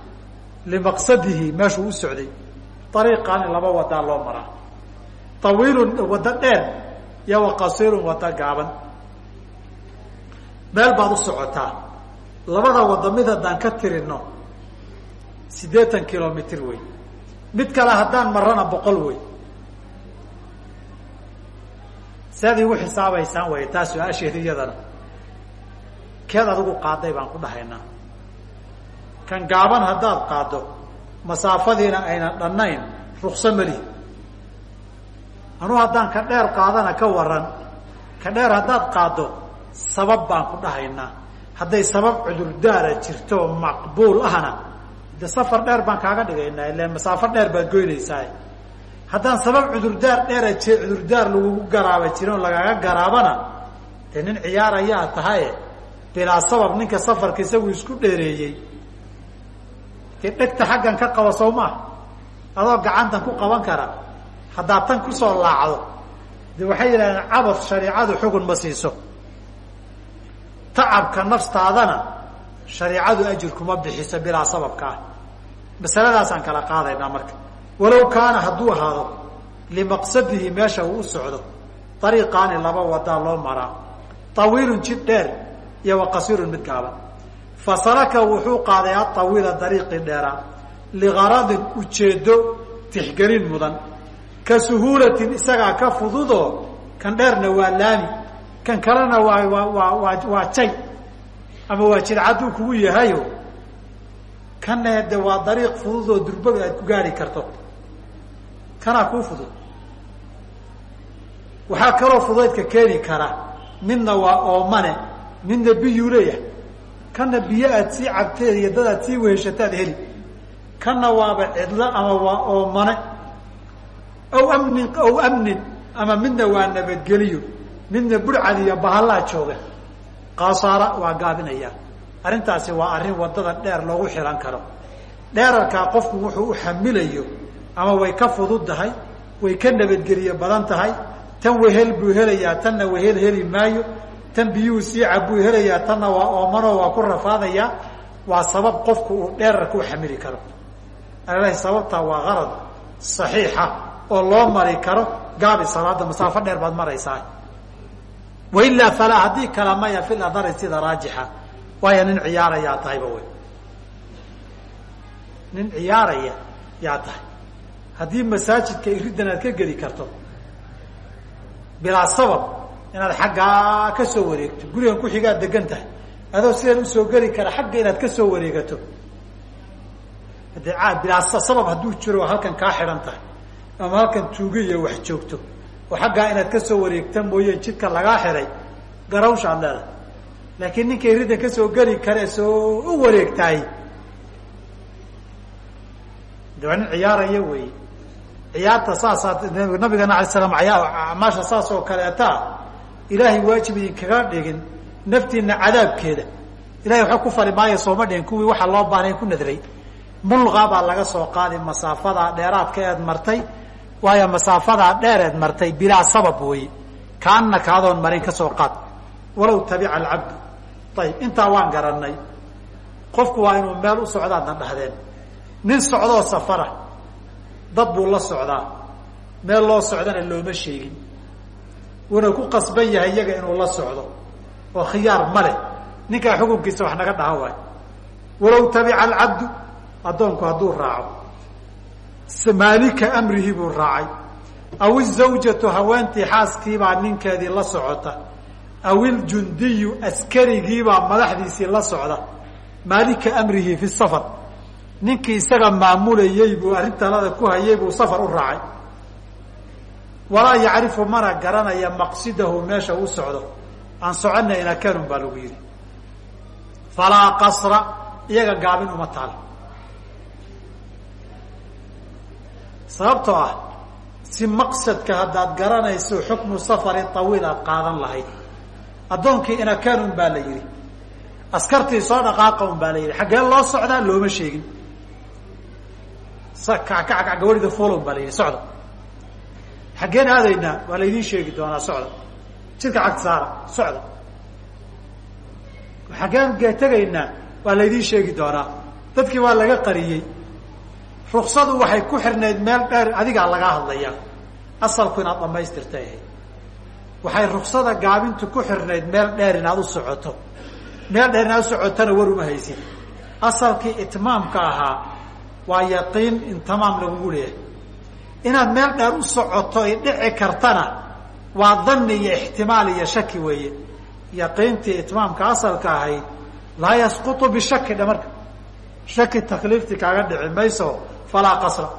limaqsadihi meeshuu u socday. Ariiqaani laba wadaa loo maraa. Tawiilun waddo dheer iyo wa qasiirun waddo gaaban. Meel baad u socotaa. Labada waddo mid haddaan ka tirino siddeetan kilomitr wey mid kale haddaan marana boqol wey sead igu xisaabaysaan way taa su'aasheeda iyadana. Keed adigu qaaday baan ku dhahaynaa. Kan gaaban haddaad qaaddo masaafadiina ayna dhannayn rukso melihi anuu haddaan ka dheer qaadana ka waran ka dheer haddaad qaaddo sabab baan ku dhahaynaa. Hadday sabab cudurdaara jirto maqbuul ahna de safar dheer baan kaaga dhigaynaa ila masaafo dheer baad goynaysaa haddaan sabab cudurdaar dheera j cudurdaar lagugu garaaba jirin oo lagaaga garaabana dee nin ciyaarayaa tahaye bilaa sabab ninka safarka isagu isku dheereeyey. Dee dhegta xaggan ka qaba sow maaha adoo gacantan ku qaban kara. Haddaad tan ku soo laacdo de waxay yidhahdeen cabad shariicadu xugun ma siiso. Tacabka naftaadana shariicadu ajir kuma bixiso bilaa sababka ah. Masaladaasaan kala qaadaynaa marka walow kaana hadduu ahaado limaqsadihi meesha uu u socdo ariiqaani laba wadaa loo maraa tawiilun jid dheer iyo wa qasiirun mid gaaban. Fasalaka wuxuu qaaday aawiila dariiqii dheeraa ligaradin ujeedo tixgelin mudan ka suhuulatin isagaa ka fududoo kan dheerna waa laami kan kalena waa waa waa waa jay ama waa jidcaduu kugu yahayo kana de waa dariiq fudud oo durbada aad ku gaari karto kanaa kuu fudud waxaa kaloo fudaydka keeni kara midna waa oomane midna biyuu leeyahay. Kana biyo aad sii cabteed iyo dad aad sii weheshataad heli. Kana waaba cidlo ama waa oomane. Aw amnin aw amnin ama midna waa nabadgeliyo midna burcad iyo bahallaa jooga. Kaasaara waa gaabinaya. Arrintaasi waa arrin waddada dheer loogu xihan karo. Dheerarkaa qofku wuxuu u xamilayo ama way ka fududdahay way ka nabadgeliyo badan tahay. Tan wehel buu helayaa tanna wehel heli maayo. Tan biyuhu siica buu helayaa tanna waa oomanoo waa ku rafaadayaa waa sabab qofku uu dheerarka u xamili karo. Alalahi sababtaa waa qarad saxiixa oo loo mari karo gaabi salaada masaafo dheer baad maraysaa. Wailaa falaa haddii kala maya fil adari sida raajixa. Waayo nin ciyaarayaa tahayba wey. Nin ciyaaraya yaa tahay haddii masaajidka iriddan aad ka geli karto bilaa sabab inaad xaggaa ka soo wareegto gurigan ku xigaad degan tahay adoo sidan u soo geli kara xagga inaad ka soo wareegato haddee bilaa sabab hadduu jiro halkan kaa xidhan tahay ama halkan tuuga iyo wax joogto oo xaggaa inaad ka soo wareegta mooyeen jidka lagaa xihay garawshaad leedahay. Laakiin ninka iriddan ka soo geli kare soo u wareegtaay de waa nin ciyaaraya wey ciyaarta saasaa nabigana alay slam acmaasha saas oo kaleetaa ilaahay waajib idinkaga dhigin naftiina cadaabkeeda. Ilahay waxba ku fali maayo sooma dhigin kuwii waxaa loo baanay ku nadray. Mulqa baa laga soo qaadi masaafadaa dheeraadka eed martay waayo masaafadaa dheereed martay bilaa sabab weeye. Kaana kaadoon marin ka soo qaad. Walow tabica alcabdu ayib intaa waan garanay qofku waa inuu meel u socdaadna dhahdeen. Nin socdoo safara dad buu la socdaa. Meel loo socdana looma sheegin. Wuuna ku qasban yahay iyaga inuu la socdo. Oo khiyaar ma leh. Ninkaa xukunkiisa wax naga dhaha waay. Walow tabica alcabdu addoonku hadduu raaco. Maalika amrihi buu raacay. Aw izawjatu haweentii xaaskiibaa ninkeedii la socota. Aw iljundiyu askarigiibaa madaxdiisii la socda. Maalika amrihi fi safar ninkii isaga maamulayey buu arrintalada ku hayay buu safar u raacay. Walaa yacrifu mana garanaya maqsidahu meesha uu socdo. Aan soconna inakanun baa lagu yidhi. Falaa qasra iyaga gaabin uma taal. Sababtoo ah si maqsadka haddaad garanayso xukmu safari tawiil aad qaadan lahayd. Addoonkii inakanun baa la yidhi. Askartii soo dhaqaaqa un baa la yidhi. Xaggee loo socdaa looma sheegin kakac gawarida folon baa la yidhi socda xaggeen aadaynaa waa laydiin sheegi doonaa socda jidka cagta saara socda xaggeen tegaynaa waa laydiin sheegi doonaa. Dadkii waa laga qariyey. Ruksadu waxay ku xirnayd meel dheer adigaa lagaa hadlayaa. Asalku inaad dhamaystirta ahayd waxay ruksada gaabintu ku xirnayd meel dheer inaad u socoto. Meel dheer inaad u socotona war uma haysid asalkii itmaamka ahaa waa yaqiin in tamaam lagugu leeyahay inaad meel dheer u socoto ay dhici kartana waa dani iyo ixtimaal iyo shaki weeye. Yaqiintii itmaamka asalka ahayd laa yasqutu bishaki dhe marka. Shaki takliifti kaaga dhici mayso falaa qasra.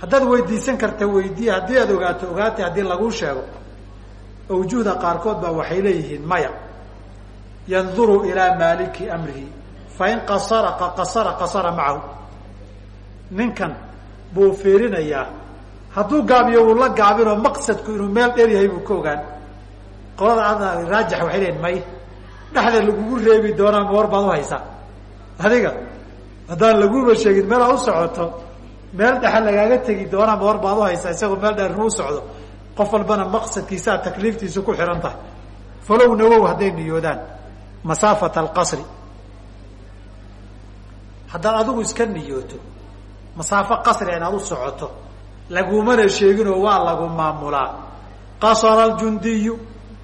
Haddaad weydiisan karta weydiiye haddii aad ogaato ogaatay haddii laguu sheego. Awjuhda qaarkood baa waxay leeyihiin maya yanduru ilaa maaliki amrihi fain qasara qasara qasara macahu ninkan buu fiirinayaa. Hadduu gaabiyo wuu la gaabinoo maqsadku inuu meel dheer yahay buu ka ogaan. Qolada raajix waxay leeyihiin may dhexda lagugu reebi doonaa ma war baad uhaysaa adiga haddaan laguba sheegin meel aad u socoto meel dhexe lagaaga tegi doonaa ma war baad uhaysaa isagoo meel dheer inuu socdo qof walbana maqsadkiisaa takliiftiisu ku xihan tahay. Falow nawow hadday niyoodaan masaafata alqasri haddaad adigu iska niyooto masaafo qasri inaad u socoto lagumana sheeginoo waa lagu maamulaa. Qasara aljundiyu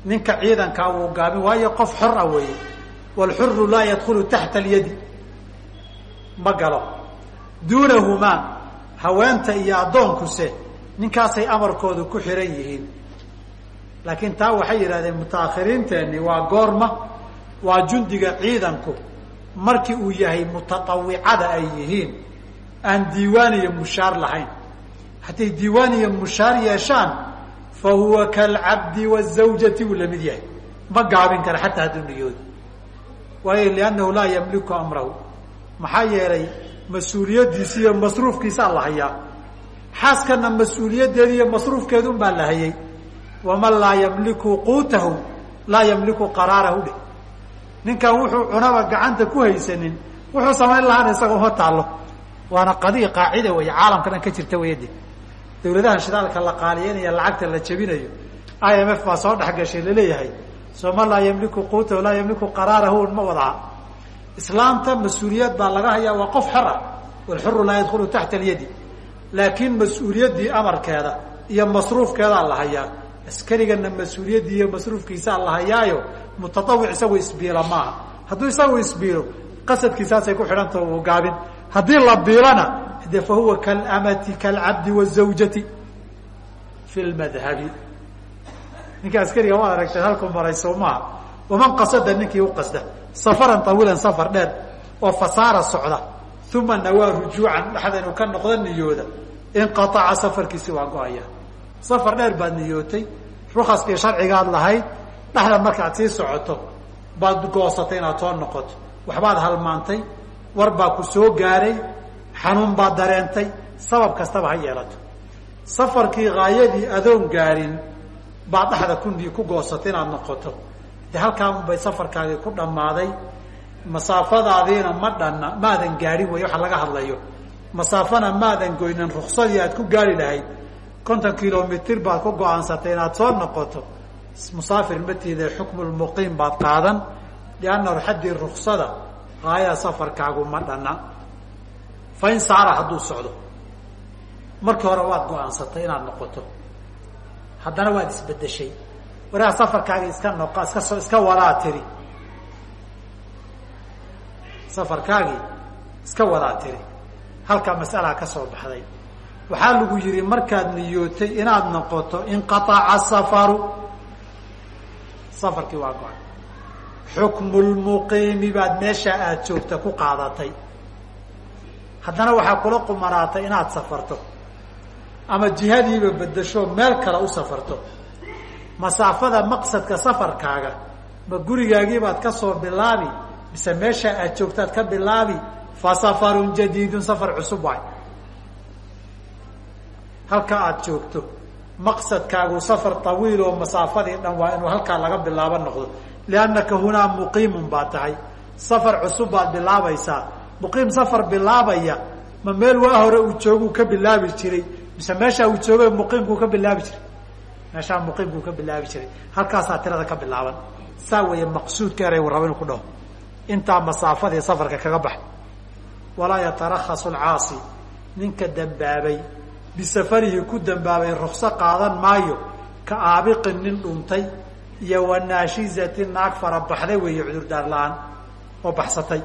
ninka ciidankaa wuu gaabin waayo qof xor ah weeye. Waalxuru laa yadkhulu taxta alyadi. Ma galo. Duunahumaa haweenta iyo addoonkuse ninkaasay amarkoodu ku xihan yihiin. Laakiin taa waxay yidhahdeen mutaakhiriinteenni waa goorma waa jundiga ciidanku markii uu yahay mutatawicada ay yihiin aan diiwaan iyo mushaar lahayn. Hadday diiwaan iyo mushaar yeeshaan fa huwa kalcabdi wazawjati uu la mid yahay. Ma gaabin kara xataa hadduu niyoodo. Waayo liannahu laa yamliku amrahu. Maxaa yeelay mas'uuliyaddiisi iyo masruufkiisaa la hayaa. Xaaskana mas'uuliyaddeedi iyo masruufkeedun baa la hayay. Waman laa yamliku quutahu laa yamliku qaraarahu dheh. Ninkan wuxuu cunaba gacanta ku haysanin wuxuu samayn lahaana isaga uma taallo waana qadiya qaacida wey caalamka dhan ka jirta weyade dawladahan shidaalka la qaaliyeynaya lacagta la jebinayo i m f baa soo dhexgashay la leeyahay sooma laa yamliku quutahu laa yamliku qaraarahu ma wadaha islaamta mas'uuliyad baa laga hayaa waa qof xor ah walxuru laa yadkhulu taxta alyadi. Laakiin mas'uuliyaddii amarkeeda iyo masruufkeedaa la hayaa. Askarigana mas'uuliyaddii iyo masruufkiisaa la hayaayo mutatawic isagu isbiila maaha. Hadduu isagu isbiilo qasadkiisaasay ku xidhantah uu gaabin haddii la biilana de fa huwa kalamati kalcabdi wazawjati fi lmadhabi ninka askariga waad aragteen halku maray soo maaha waman qasada ninkii u qasda. Safaran tawiilan safar dheer. Oo fasaara socda. Uma nawaa rujuucan dhexda inuu ka noqdo niyooda. Inqaaca safarkiisi waa go'aya safar dheer baad niyootay. Rukaskii sharcigaad lahayd dhexda markaad sii socoto baad goosatay inaad soo noqoto. Waxbaad halmaantay war baa ku soo gaaray xanuun baad dareentay sabab kastaba ha yeelato. Safarkii haayadii adoon gaarin baad dhexda ku ku goosatay inaad noqoto. De halkaa unbay safarkaagii ku dhammaaday. Masaafadaadiina ma dhanna maadan gaadhin wey waxa laga hadlayo. Masaafana maadan goynin ruksadii aad ku gaari lahayd. Konton kilomitr baad ku go'aansatay inaad soo noqoto. Musaafir matiida xukmu baad qaadan liannahu xaddii ruksada haayada safarkaagu ma dhanna. Fa in saara hadduu socdo. Markii hore waad go'aansatay inaad noqoto. Haddana waad isbedeshay waraa safarkaagii iska noq iska so iska wadaa tiri. Safarkaagii iska wadaa tiri. Halkaa mas'alaa ka soo baxday. Waxaa lagu yihi markaad niyootay inaad noqoto inqaaca safaru. Safarkii waa go'ay xukmu lmuqiimi baad meesha aada joogta ku qaadatay. Haddana waxaa kula qumanaatay inaad safarto. Ama jihadiiba bedasho meel kale u safarto. Masaafada maqsadka safarkaaga ma gurigaagiibaad ka soo bilaabi mise meesha aad joogtaad ka bilaabi fa safarun jadiidun safar cusub waay. Halka aada joogto maqsadkaagu safar tawiil oo masaafadii dhan waa inuu halkaa laga bilaabo noqdo liannaka hunaa muqiimun baa tahay safar cusub baad bilaabaysaa muqiim safar bilaabaya ma meel waa hore uu jooguu ka bilaabi jiray mise meeshaa uu jooga muqiimkuu ka bilaabi jiray meeshaa muqiimkuu ka bilaabi jiray halkaasaa tirada ka bilaaban saa weeye maqsuudka eray raba inuu ku dhaho intaa masaafadii safarka kaga bax walaa yatarakhasu alcaasi ninka dambaabay bisafarihi ku dambaabay rukso qaadan maayo ka aabiqin nin dhuntay iyo wanaashizatin naag farabaxday weeye cudurdaar la'aan oo baxsatay.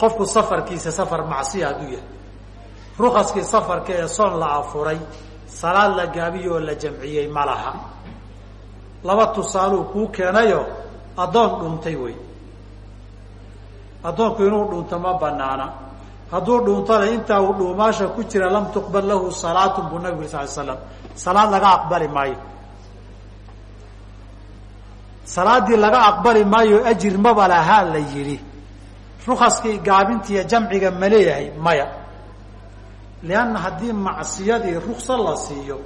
Qofku safarkiisa safar macsiya hadduu yahay. Rukaskii safarka ee soon la afuray salaad la gaabiyo oo la jamciyey ma laha. Laba tusaaluu kuu keenayo addoon dhuntay wey addoonku inuu dhunto ma banaana hadduu dhuuntana intaa uu dhuumaasha ku jira lam tuqbal lahu salaatun buu nabigu uri sal slam salaad laga aqbali maayo salaaddii laga aqbali maayo ajir maba lahaa la yidhi. Rukaskii gaabintiiyo jamciga ma leeyahay maya. Lianna haddii macsiyadii rukso la siiyo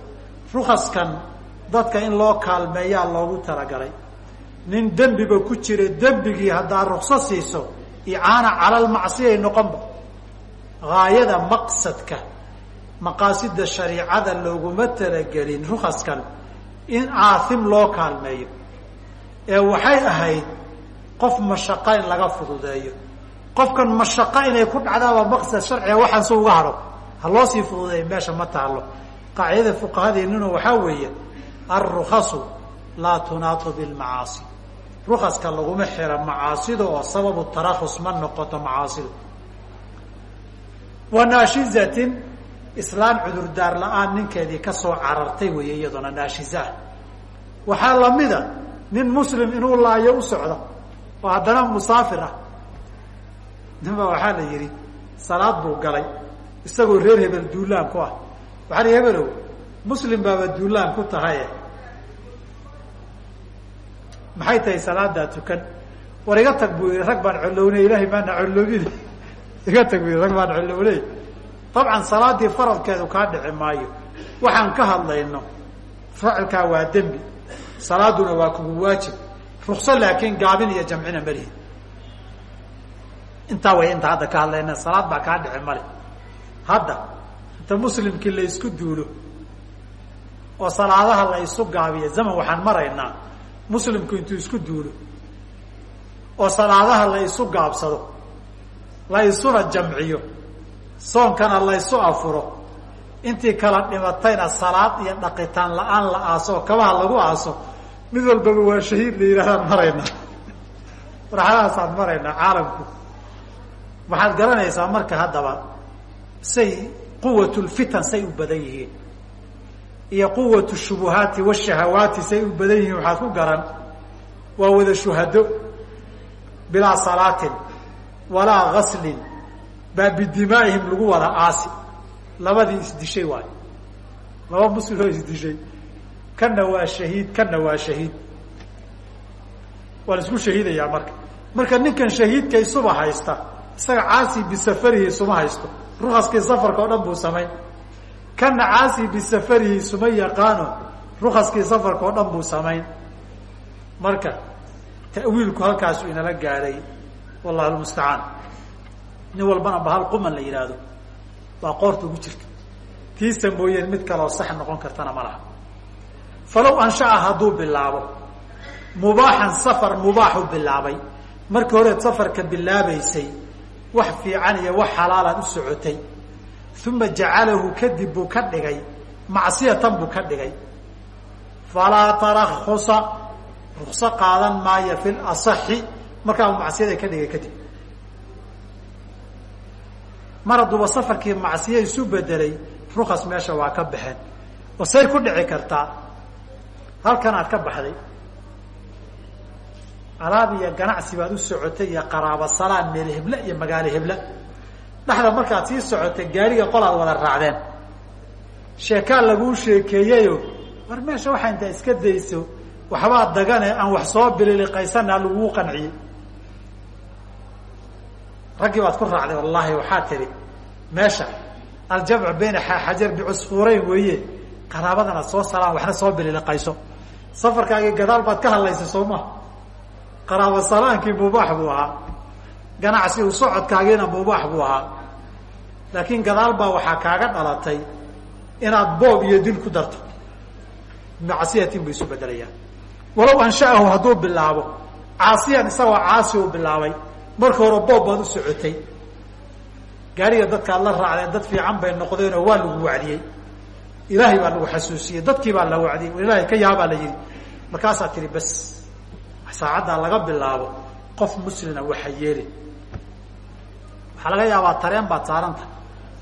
rukaskan dadka in loo kaalmeeyaa loogu talagalay. Nin dembiba ku jira dembigii haddaa rukso siiso icaana calalmacsiyay noqonba gaayada maqsadka maqaasida shariicada looguma talagelin rukaskan in aathim loo kaalmeeyo ee waxay ahayd qof mashaqo in laga fududeeyo. Qofkan mashaqo inay ku dhacdaaba maqsad sharciga waxaan si uga hadho. Ha loo sii fududeeyo meesha ma taalo qaacidada fuqahadeennuna waxaa weeye alrukasu laa tunaatu bilmacaasi. Rukaska laguma xira macaasida oo sababu tarakhus ma noqoto macaasida wa naashizatin islaan cudurdaar la'aan ninkeedii ka soo carartay weeye iyaduna naashizaah waxaa lamida nin muslim inuu laayo u socdo oo haddana musaafir ah. Ninba waxaa la yidhi salaad buu galay isagoo reer hebel duulaan ku ah. Waxaa la hebelow muslim baaba duulaan ku tahaye maxay tahay salaadaa tukan? War iga tag buu yii rag baan collownay ilahay maana colloobin iga tag bu yii rag baan collownay dabcan salaadii faradkeedu kaa dhici maayo. Waxaan ka hadlayno ficilkaa waa dembi salaaduna waa kugu waajib. Rukso laakiin gaabin iyo jamcina malihi intaa way inta hadda ka hadlayna salaad baa kaa dhici male. Hadda inta muslimkii la isku duulo oo salaadaha la isu gaabiyo zaman waxaan maraynaa muslimku intuu isku duulo oo salaadaha la isu gaabsado la isuna jamciyo soonkana la ysu afuro intii kala dhimatayna salaad iyo dhaqitaan la'aan la aaso kabaha lagu aaso mid walbaba waa shahiid la yidhahdaan maraynaa marxaladaasaan maraynaa caalamku. Waxaad garanaysaa marka haddaba say quwatulfitan say u badan yihiin iyo quwatu shubuhaati washahawaati say u badan yihiin ku garan waa wada shuhado bilaa salaatin walaa gaslin baa bidimaa'ihim lagu wada aasi labadii isdishay waayo laba muslim oo isdishay kana waa shahiid kana waa shahiid. Waa la isku shahiidayaa marka. Marka ninkan shahiidka isuba haysta isaga caasi bisafarihi isuma haysto. Rukaskii safarka oo dhan buu samayn kana caasi bisafarihi isuma yaqaano rukaskii safarka oo dhan buu samayn marka ta'wiilku halkaasu inala gaadhay wallahu lmustacaan nin walbana bahal quman la yidhaahdo baa qoorta ugu jirta tiisa mooyeen mid kaloo sax noqon kartana ma laha. Falow ansha'a hadduu bilaabo. Mubaaxan safar mubaaxu bilaabay. Markii horeed safarka bilaabaysay wax fiican iyo wax xalaalaad u socotay. Uma jacalahu kadib buu ka dhigay. Macsiyatan buu ka dhigay. Falaa tarakusa rukso qaadan maayo fi lasaxi markaa macsiyada ka dhigay kadib mar hadduuba safarkii macsiye isu bedelay rukas meesha waa ka baxeen. Oo say ku dhici kartaa. Halkan aad ka baxday. Alaab iyo ganacsi baad u socotay iyo qaraabo salaan meel heble iyo magaalo heble dhexda markaad sii socotay gaariga qolaad wada raacdeen. Sheekaa laguu sheekeeyeyo war meesha waxaa intaa iska dayso waxbaa dagane aan wax soo bililiqaysanaa laguu qanciyey raggii baad ku raacday wallaahi waxaa tidhi meesha aljamcu bayna xajar bicusfuurayn weeye qaraabadana soo salaan waxna soo bililiqayso. Safarkaagii gadaal baad ka hadlaysa soo ma qaraabo salaankii mubaax buu ahaa. Ganacsi u socodkaagiina mubaax buu ahaa. Laakiin gadaal baa waxaa kaaga dhalatay inaad boob iyo dil ku darto. Macsiyatin buu isu bedelayaan walow anshaahu hadduu bilaabo caasiyan isagoo caasi uu bilaabay marka hore boob baad u socotay. Gaariga dadkaad la raacdeen dad fiican bay noqdeenoo waa lagu wacdiyey. Ilaahay baa lagu xasuusiyey dadkii baa la wacdiyey ilaahay ka yaabaa la yihi markaasaa tihi bas saacaddaa laga bilaabo qof muslina waxa yeelin waxaa laga yaabaa tareen baad saaranta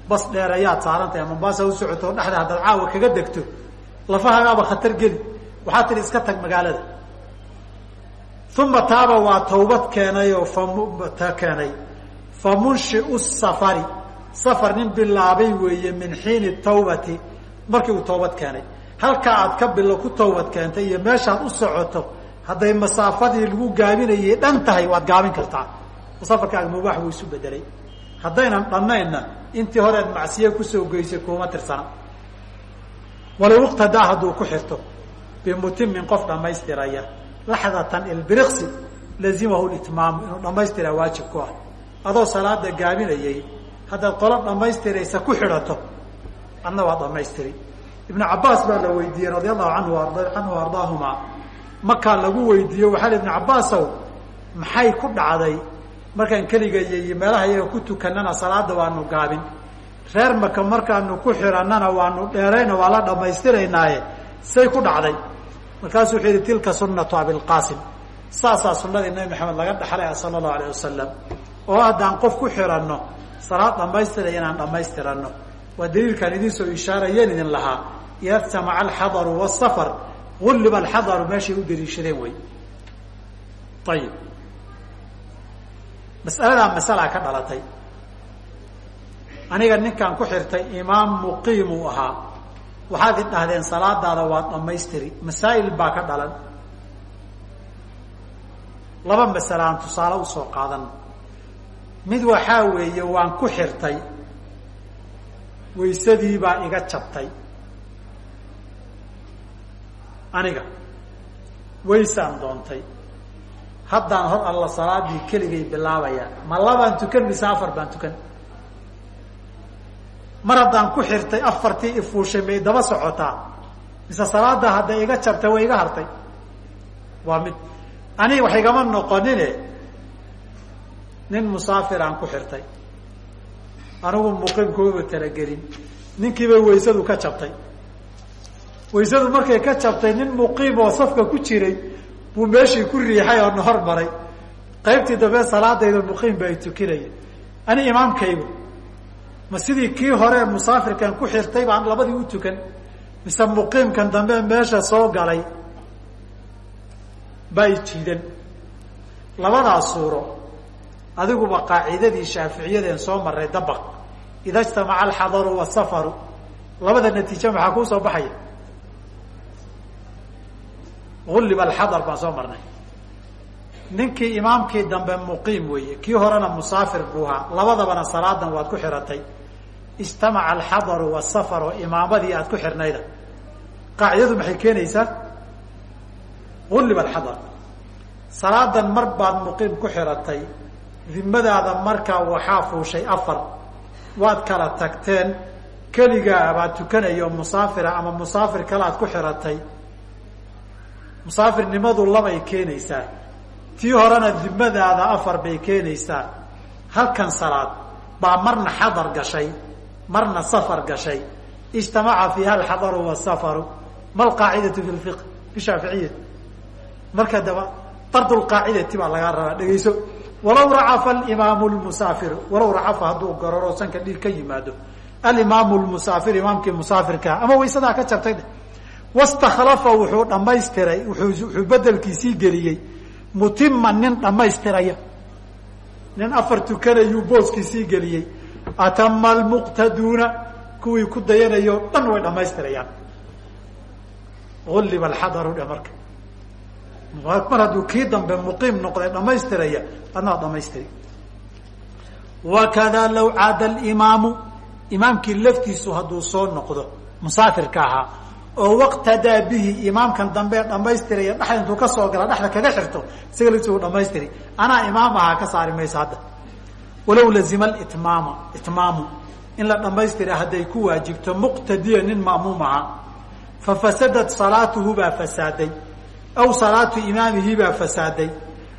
bas dheer ayaad saarantahay mombasa u socoto dhexda haddaad caawa kaga degto lafahagaaba khatar geli. Waxaa tihi iska tag magaalada uma taaba waa tawbad keenay oo famta keenay. Fa munshiu safari. Safar nin bilaabay weeye min xiini tawbati. Markii uu toobad keenay. Halkaa aad ka bilo ku tawbad keentay iyo meeshaad u socoto hadday masaafadii lagu gaabinayay dhan tahay waad gaabin kartaa. Safarkaaga mubaax buu isu bedelay haddaynan dhannaynna intii horeed macsiye ku soo geysay kuuma tirsana. Walow iqtadaa hadduu ku xirto bimutimin qof dhammaystiraya laxdatan ilbiriqsi lazimahu litmaamu inuu dhammaystiraa waajib ku ah. Adoo salaada gaabinayay haddaad qolo dhammaystiraysa ku xidhato adna waa dhammaystiri. Ibnu cabaas baa la weydiiyey radia allahu anhu canhu ardaahuma makaa lagu weydiiyo waxaa ibnu cabaasow maxay ku dhacday? Markaan keligaya iyo meelaha iyaga ku tukanana salaada waanu gaabin. Reer maka markaanu ku xidhanana waanu dheerayna waa la dhammaystiraynaaye. Say ku dhacday markaasuu wuxuu yihi tilka sunatu abilqaasim saasaa sunadii nabi maxamed laga dhaxlay sala allahu alayh wasalam oo haddaan qof ku xidhanno salaad dhammaystira inaan dhammaystirano waa daliilkaan idiin soo ishaarayeen idin lahaa. Ida ijtamaca alxadaru wasafar gulliba alxadaru meeshay u daliishadeen wey ayib masaladaa masalaa ka dhalatay. Aniga ninkaan ku xirtay imaam muqiim ahaa waxaad id dhahdeen salaadaada waad dhammaystiri. Masaa'il baa ka dhalan. Laba masale aan tusaale u soo qaadan. Mid waxaa weeye waan ku xirtay. Waysadii baa iga jabtay. Aniga waysaan doontay. Haddaan hor alla salaadii keligay bilaabaya ma labaan tukan mise afar baan tukan mar haddaan ku xirtay afartii ifuushay may daba socotaa. Mise salaada hadday iga jabtay way iga hartay. Waa mid. Aniga wax igama noqonine nin musaafir aan ku xirtay. Anigu muqiimkooba talagelin. Ninkiiba waysadu ka jabtay. Waysadu markay ka jabtay nin muqiim oo safka ku jiray buu meeshii ku riixay oo na hormaray. Qaybtii dambe salaadayda muqiim ba ay tukinaya ani imaamkaygu ma sidii kii hore musaafirkan ku xirtay baan labadii u tukan mise muqiimkan dambe meesha soo galay baa i jiidan. Labadaa suuro adiguba qaacidadii shaaficiyadeen soo maray dabaq. Ida ijtamaca alxadaru wasafaru labada natiijo maxaa kuu soo baxaya? Ulliba alxadar baan soo marnay. Ninkii imaamkii dambe muqiim weeye. Kii horena musaafir buu ahaa. Labadabana salaadan waad ku xiratay ijtamaca alxadaru wasafaru imaamadii aad ku xirnayda. Qaacidadu maxay keenaysaa? Ulliba alxadar. Salaadan mar baad muqiim ku xiratay dimadaada markaa waxaa fuushay afar. Waad kala tagteen keligaa baad tukanayo musaafira ama musaafir kale aad ku xiratay. Musaafirnimadu labay keenaysaa. Tii horena dimadaada afar bay keenaysaa. Halkan salaad baa marna xadar gashay marna safar gashay. Ijtamaca fiiha alxadaru wasafaru ma alqaacidatu fi lfiq fi shaaficiya marka daba dardulqaacidati baa lagaa rabaa dhegayso. Walaw racafa alimaamu lmusaafiru walaw racafa hadduu gororo sanka dhiig ka yimaado. Alimaamu lmusaafir imaamkii musaafirkaa ama waysadaa ka jabtay wastakhlafa wuxuu dhamaystiray wuxuu bedelkiisii geliyey. Mutiman nin dhammaystiraya nin afar tukanayuu booskiisii geliyey atama almuqtaduuna kuwii ku dayanayo dhan way dhamaystirayaan ulliba alxadaru dhe marka. Mar hadduu kii dambe muqiim noqday dhamaystiraya adnaa dhamaystiri wakada law caada alimaamu imaamkii laftiisu hadduu soo noqdo musaafirka ahaa oo waqtadaa bihi imaamkan dambe dhamaystiraya dhexda intuu ka soo gala dhexda kaga xirto isaga laftiisu dhamaystiri anaa imaam ahaa ka saari mayso hadda walow lazima litmaama itmaamu. In la dhamaystira hadday ku waajibto muqtadiya nin ma'muum ahaa fafasadat salaatuhu baa fasaaday. Aw salaatu imaamihi baa fasaaday.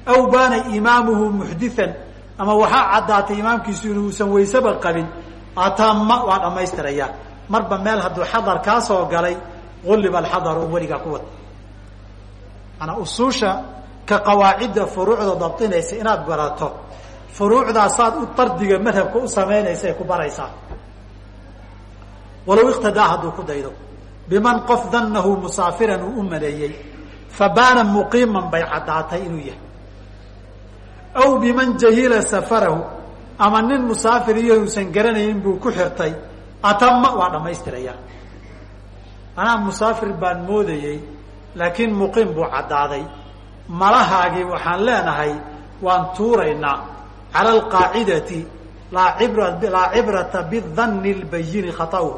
Aw baana imaamuhu muxdian ama waxaa caddaatay imaamkiisu inuusan waysaba qabin. Atama waa dhamaystirayaa marba meel hadduu xadar kaa soo galay ulliba alxadaru un weligaa ku wad maanaa usuusha ka qawaacidda furuucda dabtinaysa inaad barato furuucdaasaad u dardiga madhabka u samaynaysa ay ku baraysaa. Walow iqtadaa hadduu ku daydo. Biman qof danahu musaafiran uu u maleeyey fabaana muqiiman bay caddaatay inuu yahay. Aw biman jahila safarahu ama nin musaafir iyo uusan garanayn buu ku xirtay atama waa dhamaystiraya anaa musaafir baan moodayey laakiin muqiim buu caddaaday. Malahaagii waxaan leenahay waan tuuraynaa cala alqaacidati laa ibra laa cibrata bidanni lbayini khata'u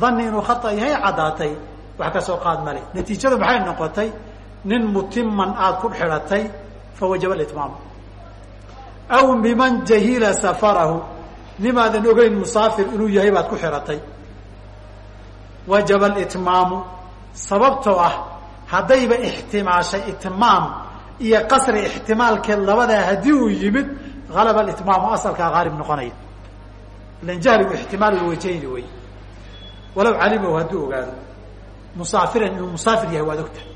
dhanni inuu khata yahay caddaatay wax ka soo qaad male natiijadu maxay noqotay nin mutiman aada ku xidhatay fawajaba litmaam aw biman jahila safarahu nimaadan ogeyn musaafir inuu yahay baad ku xidhatay wajaba litmaamu sababtoo ah haddayba ixtimaashay itmaam iyo qasri ixtimaalkeed labadaa haddii uu yimid halaba itmaamu asalkaa haalib noqonaya ilan jahligu ixtimaal wajayni wey walow calimow hadduu ogaado musaafiran inuu musaafir yahay waad ogtahay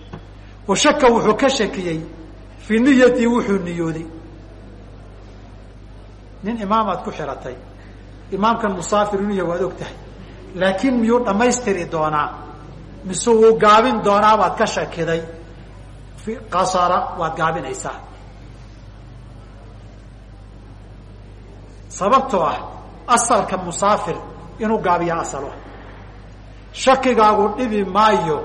wa shaka wuxuu ka shakiyey fii niyatii wuxuu niyooday nin imaamaad ku xiratay imaamkan musaafir inuu yahay waad og tahay laakiin miyuu dhammaystiri doonaa mise wuu gaabin doonaa ka shakiday qasara waad gaabinaysaa sababtoo ah asalka musaafir inuu gaabiya asalo. Shakigaagu dhibi maayo.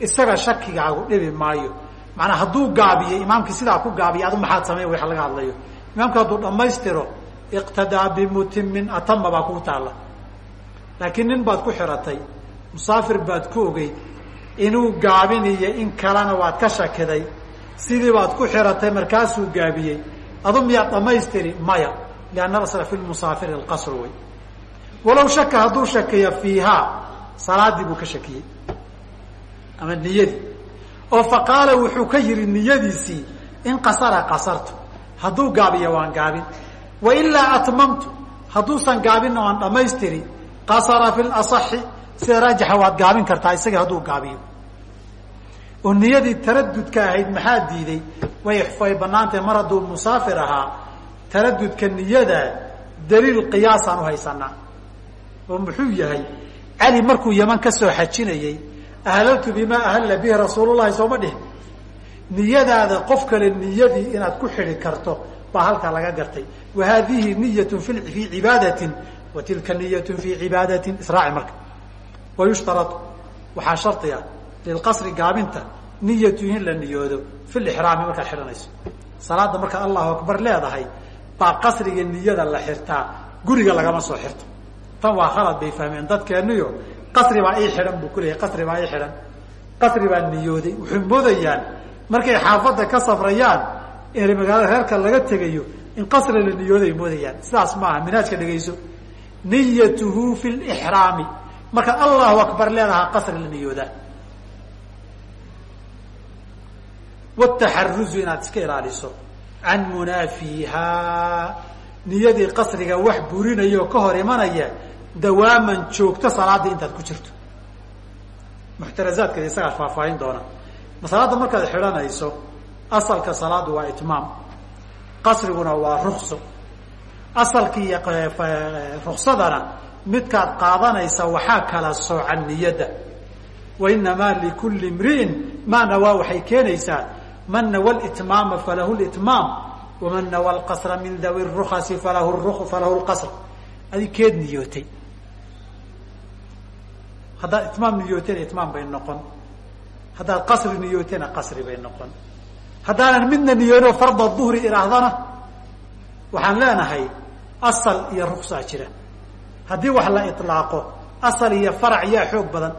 Isaga shakigaagu dhibi maayo. Maanaa hadduu gaabiyo imaamkii sidaa ku gaabiya adu maxaad samey wax laga hadlayo. Imaamka hadduu dhammaystiro iqtadaa bimutimin atama baa kuu taalla. Laakiin nin baad ku xiratay musaafir baad ku ogeyd inuu gaabiniyo in kalena waad ka shakiday sidii baad ku xiratay markaasuu gaabiyey adu miyaad dhammaystiri? Maya. Lianna asla fi lmusaafiri alqasru wey walow shaka hadduu shakiyo fiihaa salaadii buu ka shakiyey. Ama niyadii oo faqaala wuxuu ka yihi niyadiisii in qasara qasartu. Hadduu gaabiyo waan gaabin. Wailaa atmamtu hadduusan gaabinna waan dhammaystiri. Qasara fi lasaxi sida raajixa waad gaabin kartaa isagii hadduu gaabiyo oo niyadii taradudka ahayd maxaa diiday? Way banaantahay mar hadduu musaafir ahaa taradudka niyada daliil qiyaasaan uhaysanaa oo muxuu yahay cali markuu yaman ka soo xajinayey ahlaltu bimaa ahalla bihi rasuul llahi sooma dhihin. Niyadaada qof kale niyadii inaad ku xidhi karto baa halkaa laga gartay. Wa haadihi niyatun fi fii cibaadatin wa tilka niyatun fii cibaadatin israaci marka. Wa waxaa shardi ah lilqasri gaabinta niyatu in la niyoodo fi lixraami markaad xidhanayso salaada markaad allahu akbar leedahay baa qasriga niyada la xirtaa guriga lagama soo xirto tan waa khalad bay fahmeen dadkeeniyo qasri baa ii xidhan buu kuleeyahy qasri baa ii xidhan qasri baa niyooday waxay moodayaan markay xaafadda ka safrayaan in magaalada reerka laga tegayo in qasri la niyooday moodayaan sidaas maaha minaajka dhegayso niyatuhu fi lixraami markaad allahu akbar leedahaa qasri la niyoodaa wataxaruzu inaad iska ilaaliso can munaafiihaa niyadii qasriga wax burinayo ka hor imanaya dawaaman joogto salaada intaad ku jirto muxtarazaadkeeda isagaa faahfaahin doona salaadda markaad xidhanayso asalka salaadu waa itmaam qasriguna waa rukso asalkii ruksadana midkaad qaadanaysa waxaa kala soocan niyadda wainamaa likulli imri'in maa nawaa waxay keenaysaa man nawa litmaama falahu litmaam waman nawa lqasra min dawi rukasi falahu falahu lqasr adi keed niyootay. Haddaad itmaam niyootayna itmaam bay noqon. Haddaad qasri niyootayna qasri bay noqon. Haddaanan midna niyoono farda duhri idhaahdana waxaan leenahay asal iyo ruksaa jira. Haddii wax la ilaaqo asal iyo farac yaa xoog badan.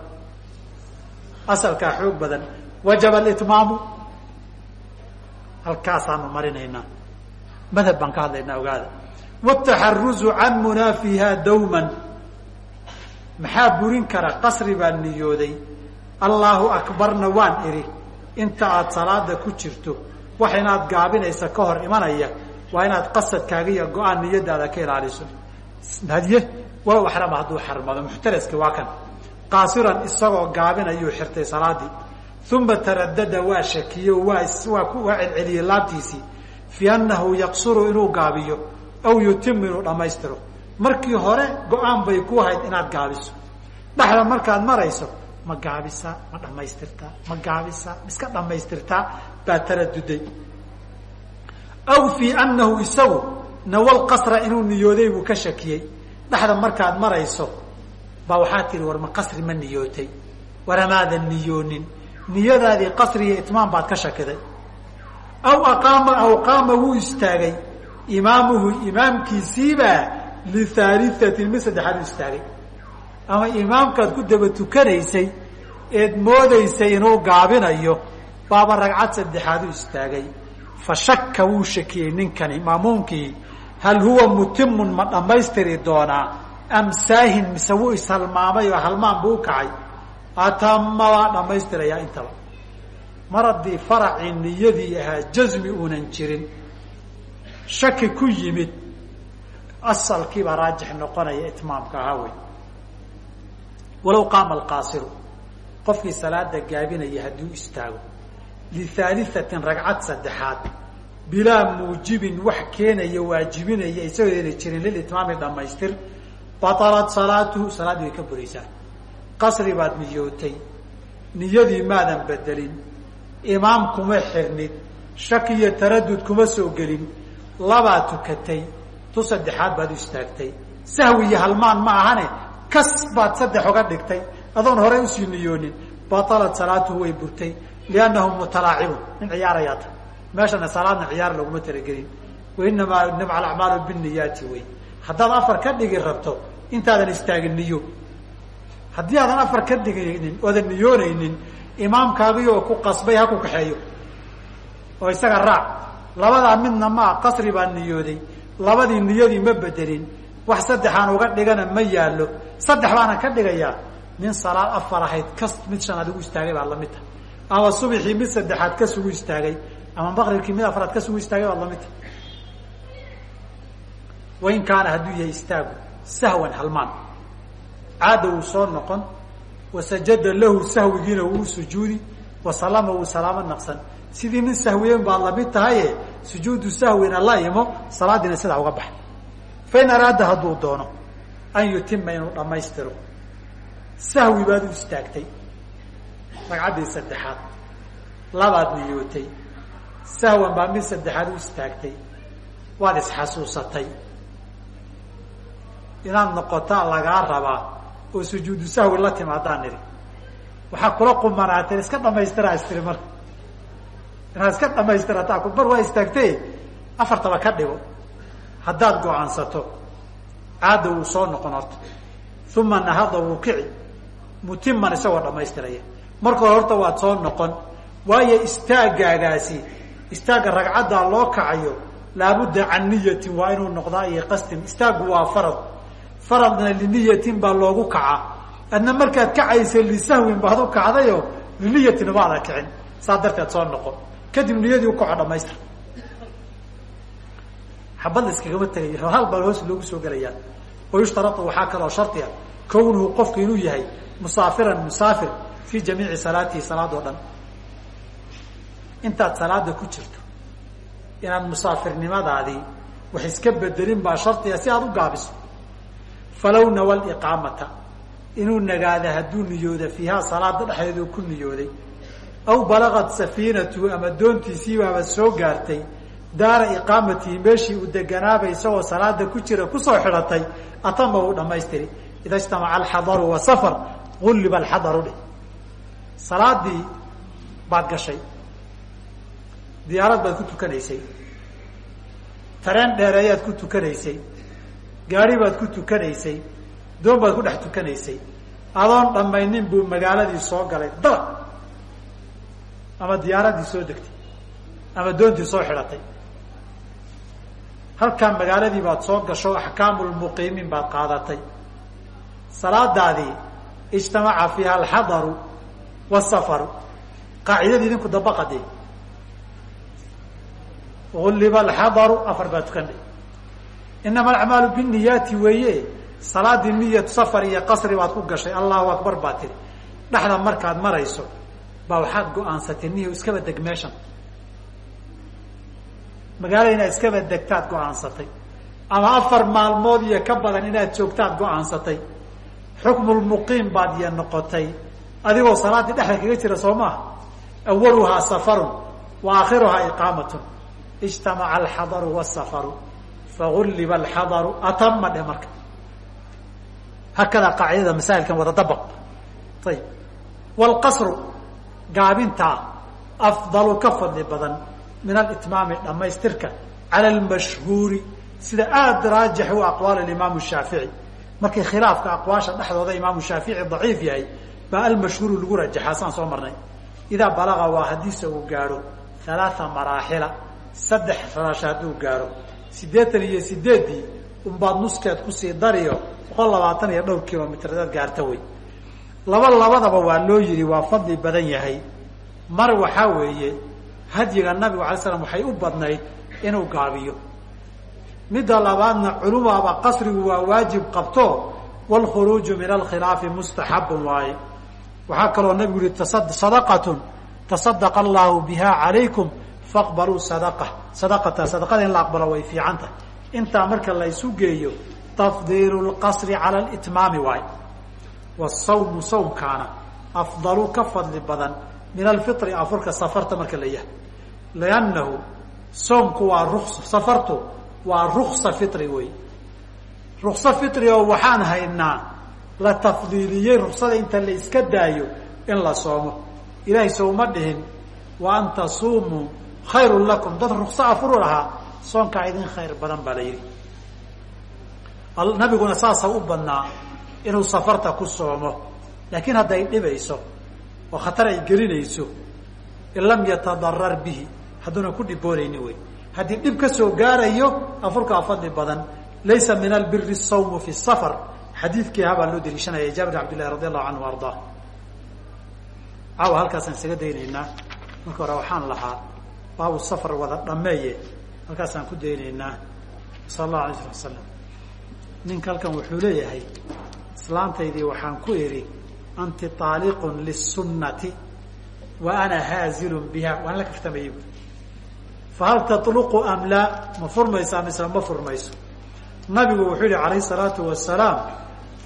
Asalkaa xoog badan. Wajaba alitmaamu halkaasaanu marinaynaa. Madhab baan ka hadlaynaa ogaada. Wataxaruzu can munaafiha dawman. Maxaa burin kara qasri baan niyooday? Allaahu akbarna waan idhi inta aad salaada ku jirto wax inaad gaabinaysa ka hor imanaya waa inaad qasadkaaga iyo go'aan niyadaada ka ilaaliso. Hadiye walow axrama hadduu xarmado. Muxtaraski waa kan. Qaasiran isagoo gaabinayuu xirtay salaadii uma taradada waa shakiyo waa celceliyey laabtiisii fii annahu yaqsuru inuu gaabiyo aw yutimu inuu dhammaystiro. Markii hore go'aan bay ku hayd inaad gaabiso. Dhexda markaad marayso ma gaabisaa ma dhamaystirtaa ma gaabisaa miska dhamaystirtaa baa taraduday. Aw fii annahu isagu nawal inuu niyooday buu ka shakiyey. Dhexda markaad marayso baa waxaa tihi war ma qasri ma niyootay? War amaadan niyoonin niyadaadii qasri iyo itmaam baad ka shakiday. Aw aqaama aw qaama wuu istaagay. Imaamuhu imaamkiisiibaa lihaaliatin mid saddexaad u istaagay. Ama imaamkaad ku daba tukanaysay eed moodaysay inuu gaabinayo baaba ragcad saddexaad u istaagay. Fa shakka wuu shakiyey ninkani maamuumkii hal huwa mutimun ma dhammaystiri doonaa? Am saahin mise wuu ishalmaamay oo halmaan buu u kacay atama waa dhammaystirayaa intaba mar haddii faracii niyadii ahaa jasmi uunan jirin shaki ku yimid asalkiibaa raajix noqonaya itmaamka ahaa wey walow qaama alqaasiru qofkii salaada gaabinaya hadduu istaago lihaaliatin ragcad saddexaad bilaa muujibin wax keenaya waajibinaya isagoo ayna jirin lilitmaami dhamaystir batalat salaatuhu salaaddii way ka buraysaa qasri baad niyootay. Niyadii maadan bedelin. Imaam kuma xirnid. Shaki iyo taradud kuma soo gelin. Labaa tukatay. Tu saddexaad baad u istaagtay. Sahwi iyo halmaan ma ahane. Kas baad saddex oga dhigtay. Adoon horey u sii niyoonin. Batalat salaatuhu way burtay. Liannahu mutalaacibun nin ciyaarayaa ta. Meeshana salaadna ciyaar laguma talagelin wainamaa inama alacmaalu biniyaati wey haddaad afar ka dhigi rabto intaadan istaagin niyo haddii aadan afar ka dhigaynin oodan niyoonaynin imaamkaagii oo ku qasbay ha kaxeeyo. Oo isaga raac. Labadaa midna maa qasri baan niyooday. Labadii niyadii ma bedelin. Wax saddexaan uga dhigana ma yaallo. Saddex baana ka dhigayaa nin salaad afar ahayd kas mid shanaad ugu istaagay baad la mid tahay. Ama subxii mid saddexaad kas ugu istaagay. Ama maqribkii mid afraad kas ugu istaagay baad la mid tahay. Wain kaana hadduu yahay istaagu sahwan halmaan caada wuu soo noqon wasajada lahu sahwigiina wuu sujuudi wasalama wuu salaamo naqsan. Sidii nin sahwiyen baad la mid tahaye sujuudu sahwina la imo salaadiina sidaa uga baxa fain araada hadduu doono an yutima inuu dhammaystiro. Sahwi baad u istaagtay ragcaddii saddexaad labaad niyootay sahwan baa mid saddexaad u istaagtay waad isxasuusatay inaad noqotaa lagaa rabaa oo sujuudu sahwi la timaadaan nidhi. Waxaa kula qumanaateen iska dhamaystiraa istiri marka inaad iska dhamaystirataa bar waa istaagtay afartaba ka dhigo. Haddaad go'aansato caada wuu soo noqon horta uma nahada wuu kici mutiman isagoo dhamaystiraya marka hore horta waad soo noqon waayo istaagaagaasi istaagga ragcaddaa loo kacayo laabudda can niyatin waa inuu noqdaa iyo qastin istaaggu waa farad faradna liniyatin baa loogu kacaa adna markaad kacaysa lisahwin baad u kacdayo liniyatin umaada kicin. Saa darteed soo noqon kadib niyadii ukaco dhamaystir xabad iskagama tegay. Hal baa hoos loogu soo gelayaa wayushtarau waxaa kaloo shardiga kownuhu qofku inuu yahay musaafiran musaafir fii jamiici salaatihi salaad oo dhan. Intaad salaada ku jirto inaad musaafirnimadaadii wax iska bedelin baa shardiga si aada u gaabiso falow nawa liqaamata inuu nagaada hadduu niyooda fiihaa salaada dhexdeedu ku niyooday. Aw balagad safiinatuhu ama doontiisiibaaba soo gaartay daara iqaamatihi meeshii uu deganaaba isagoo salaada ku jira ku soo xidhatay atama uu dhamaystiri ida ijtamaca alxadaru wasafar gulliba alxadaru dheh. Salaadii baad gashay diyaarad baad ku tukanaysay. Tareen dheereeyaad ku tukanaysay gaari baad ku tukanaysay doon baad ku dhex tukanaysay. Adoon dhammaynin buu magaaladii soo galay dalaq ama diyaaradii soo degtay ama doontii soo xidhatay halkaa magaaladii baad soo gasho axkaamulmuqiimiin baad qaadatay. Salaadaadii ijtamaca fiiha alxadaru wasafaru qaacidadii idinku dabaqade ulliba alxadaru afar baa tukandhay inama alacmaalu biniyaati weeye salaadii niyatu safar iyo qasri baad ku gashay allahu akbar baa tiri dhexda markaad marayso baa waxaad go'aansatay niyo iskaba deg meeshan magaalada inaad iskaba degtaad go'aansatay ama afar maalmood iyo ka badan inaad joogtaad go'aansatay xukmulmuqiim baad iyo noqotay adigoo salaaddii dhexda kaga jira soo maaha awaluhaa safarun wa aakhiruhaa iqaamatun ijtamaca alxadaru wasafaru fagulliba alxadaru atama dhe marka. Hakadaa qaacidada masaa'ilkan wada dabaq. Ayib waalqasru gaabintaa afdalu ka fadli badan min alitmaami dhamaystirka cala almashhuuri sida aada raajix u aqwaal imaamu shaafici. Markii khilaafka aqwaasha dhexdooda imaamu shaafici daciif yahay baa almashhuuru lagu rajaxaa saan soo marnay. Idaa balaga waa haddiise uu gaadho halaaa maraaxila saddex farasha hadduu gaadho siddeetan iyo sideeddii unbaad nuskeed ku sii dariyo boqol labaatan iyo dhowr kilomitr daad gaarta wey laba labadaba waa loo yihi waa fadli badan yahay. Mar waxaa weeye hadyiga nabigu alay slam waxay u badnayd inuu gaabiyo. Midda labaadna culumaaba qasrigu waa waajib qabto wlkhuruuju min alkhilaafi mustaxabun waaye. Waxaa kaloo nabigu yihi sadaqatun tasadaqa allahu biha calaykum faqbaluu sadaqa. Sadaqata sadaqada in la aqbalo way fiican tahay intaa marka la isu geeyo tafdiilu lqasri cala litmaami waaye wasawmu sawmkaana afdalu ka fadli badan min alfitri afurka safarta marka la yahay liannahu soomku waa ruks safartu waa ruksa fitri wey rukso fitri oo waxaan haynaa la tafdiiliyey ruksada inta la iska daayo in la soomo. Ilaahay sowma wa an tasuumuu khayrun lakum. Dad rukso afuru lahaa soonkaa idin khayr badan baa la yidhi. Nabiguna saasa u badnaa inuu safarta ku soomo. Laakiin hadday dhibayso oo khatar ay gelinayso in lam yatadarar bihi hadduuna ku dhiboonayni wey. Haddii dhib ka soo gaarayo afurkaa fadli badan. Laysa min albiri sawmu fi safar. Xadiidkii habaa loo daliishanaya jaabir abd llahi radi allahu canhu ardaa. Caawa halkaasaan isaga daynaynaa marka hore waxaan lahaa baabu safar wada dhameeye. Halkaasaan ku daynaynaa. Sala allahu alay sala wasalam ninka halkan wuxuu leeyahay islaantaydii waxaan ku idhi anti aaliqun lisunnati wa ana haazilun biha. Waan la kaftamayey bu fahal taluqu am laa ma furmaysaa mise ma furmayso. Nabigu wuxuu yihi alayh salaatu wasalaam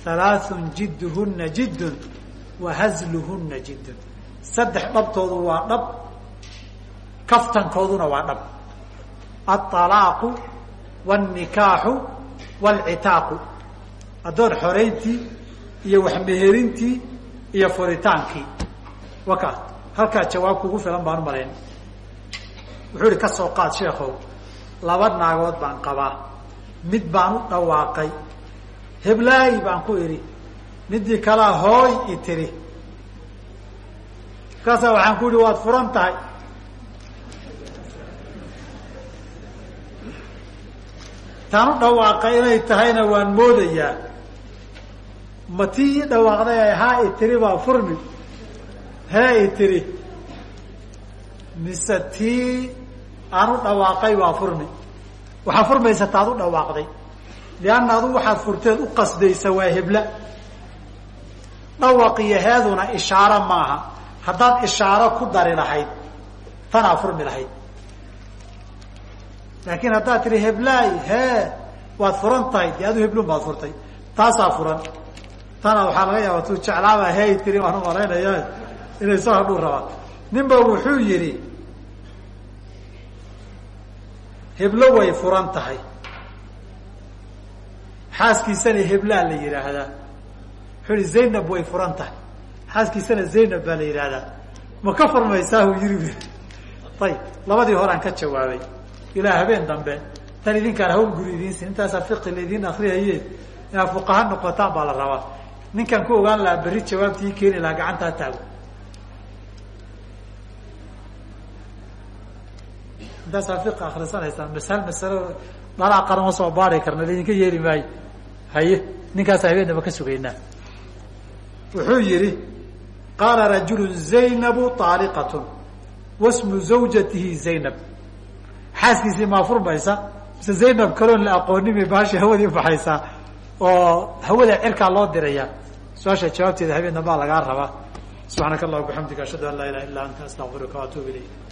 halaathun jidduhuna jiddun wa hazluhuna jiddun. Saddex dhabtoodu waa dhab kaftankooduna waa dhab. Aalaaqu wاnikaaxu wاlcitaaqu addoon xorayntii iyo waxmeherintii iyo furitaankii. Waka halkaa jawaab kugu filan baan umalayn wuxuu ihi ka soo qaad sheekow laba naagood baan qabaa. Mid baan u dhawaaqay. Heblaayi baan ku idhi midii kalaa hooy i tiri. Markaasaa waxaan ku ihi waad furan tahay taan u dhawaaqay inay tahayna waan moodayaa. Ma tii ii dhawaaqday ay haa i tiri baa furmi hee i tiri. Mise tii aan u dhawaaqay waa furmi waxaa furmaysa taad u dhawaaqday. Lianna adu waxaad furteed u qasdaysa waa hebla. Dhawaq iyo heeduna ishaaro maaha. Haddaad ishaaro ku dari lahayd tanaa furmi lahayd laakiin haddaad tihi heblaay hee waad furan tahay dee adu heblun baad furtay. Taasaa furan. Tana waxaa laga yaaba tuu jeclaaba hey tiri waan u malaynaya inay soo hadhuu rabaa ninba wuxuu yidhi heblo way furan tahay. Xaaskiisana heblaa la yidhaahdaa. Wuxuu yihi zaynab way furan tahay. Xaaskiisana zaynab baa la yidhaahdaa. Ma ka furmaysaahu yiri ayib labadii horaan ka jawaabay ilaa habeen dambe tan idinkaan hawl guri idiinsin intaasaa fiqi laydin akriyaye inaad fuqaha noqotaan baa la rabaa. Ninkaan ku ogaan lahaa berri jawaabtii keeni lahaa gacantaa taago. Intaasaa fiqi akrisanaysaan masal masalo dhalaa qarama soo baari karna laydinka yeeli maayo. Haye ninkaasaa habeenaba ka sugaynaa. Wuxuu yihi qaala rajulu zaynabu aaliqatun wasmu zawjatihi zaynab xaaskiisii maa furmaysa mise zaynab kaloon la aqoonin bay baashi hawadii ubaxaysaa oo hawada cirkaa loo diraya. Su'aasha jawaabteeda habeenna baa lagaa rabaa. Subxaanaka allah bixamdika ashhadu an laa ilaha illa anta astaqfiruka waatuub ilayk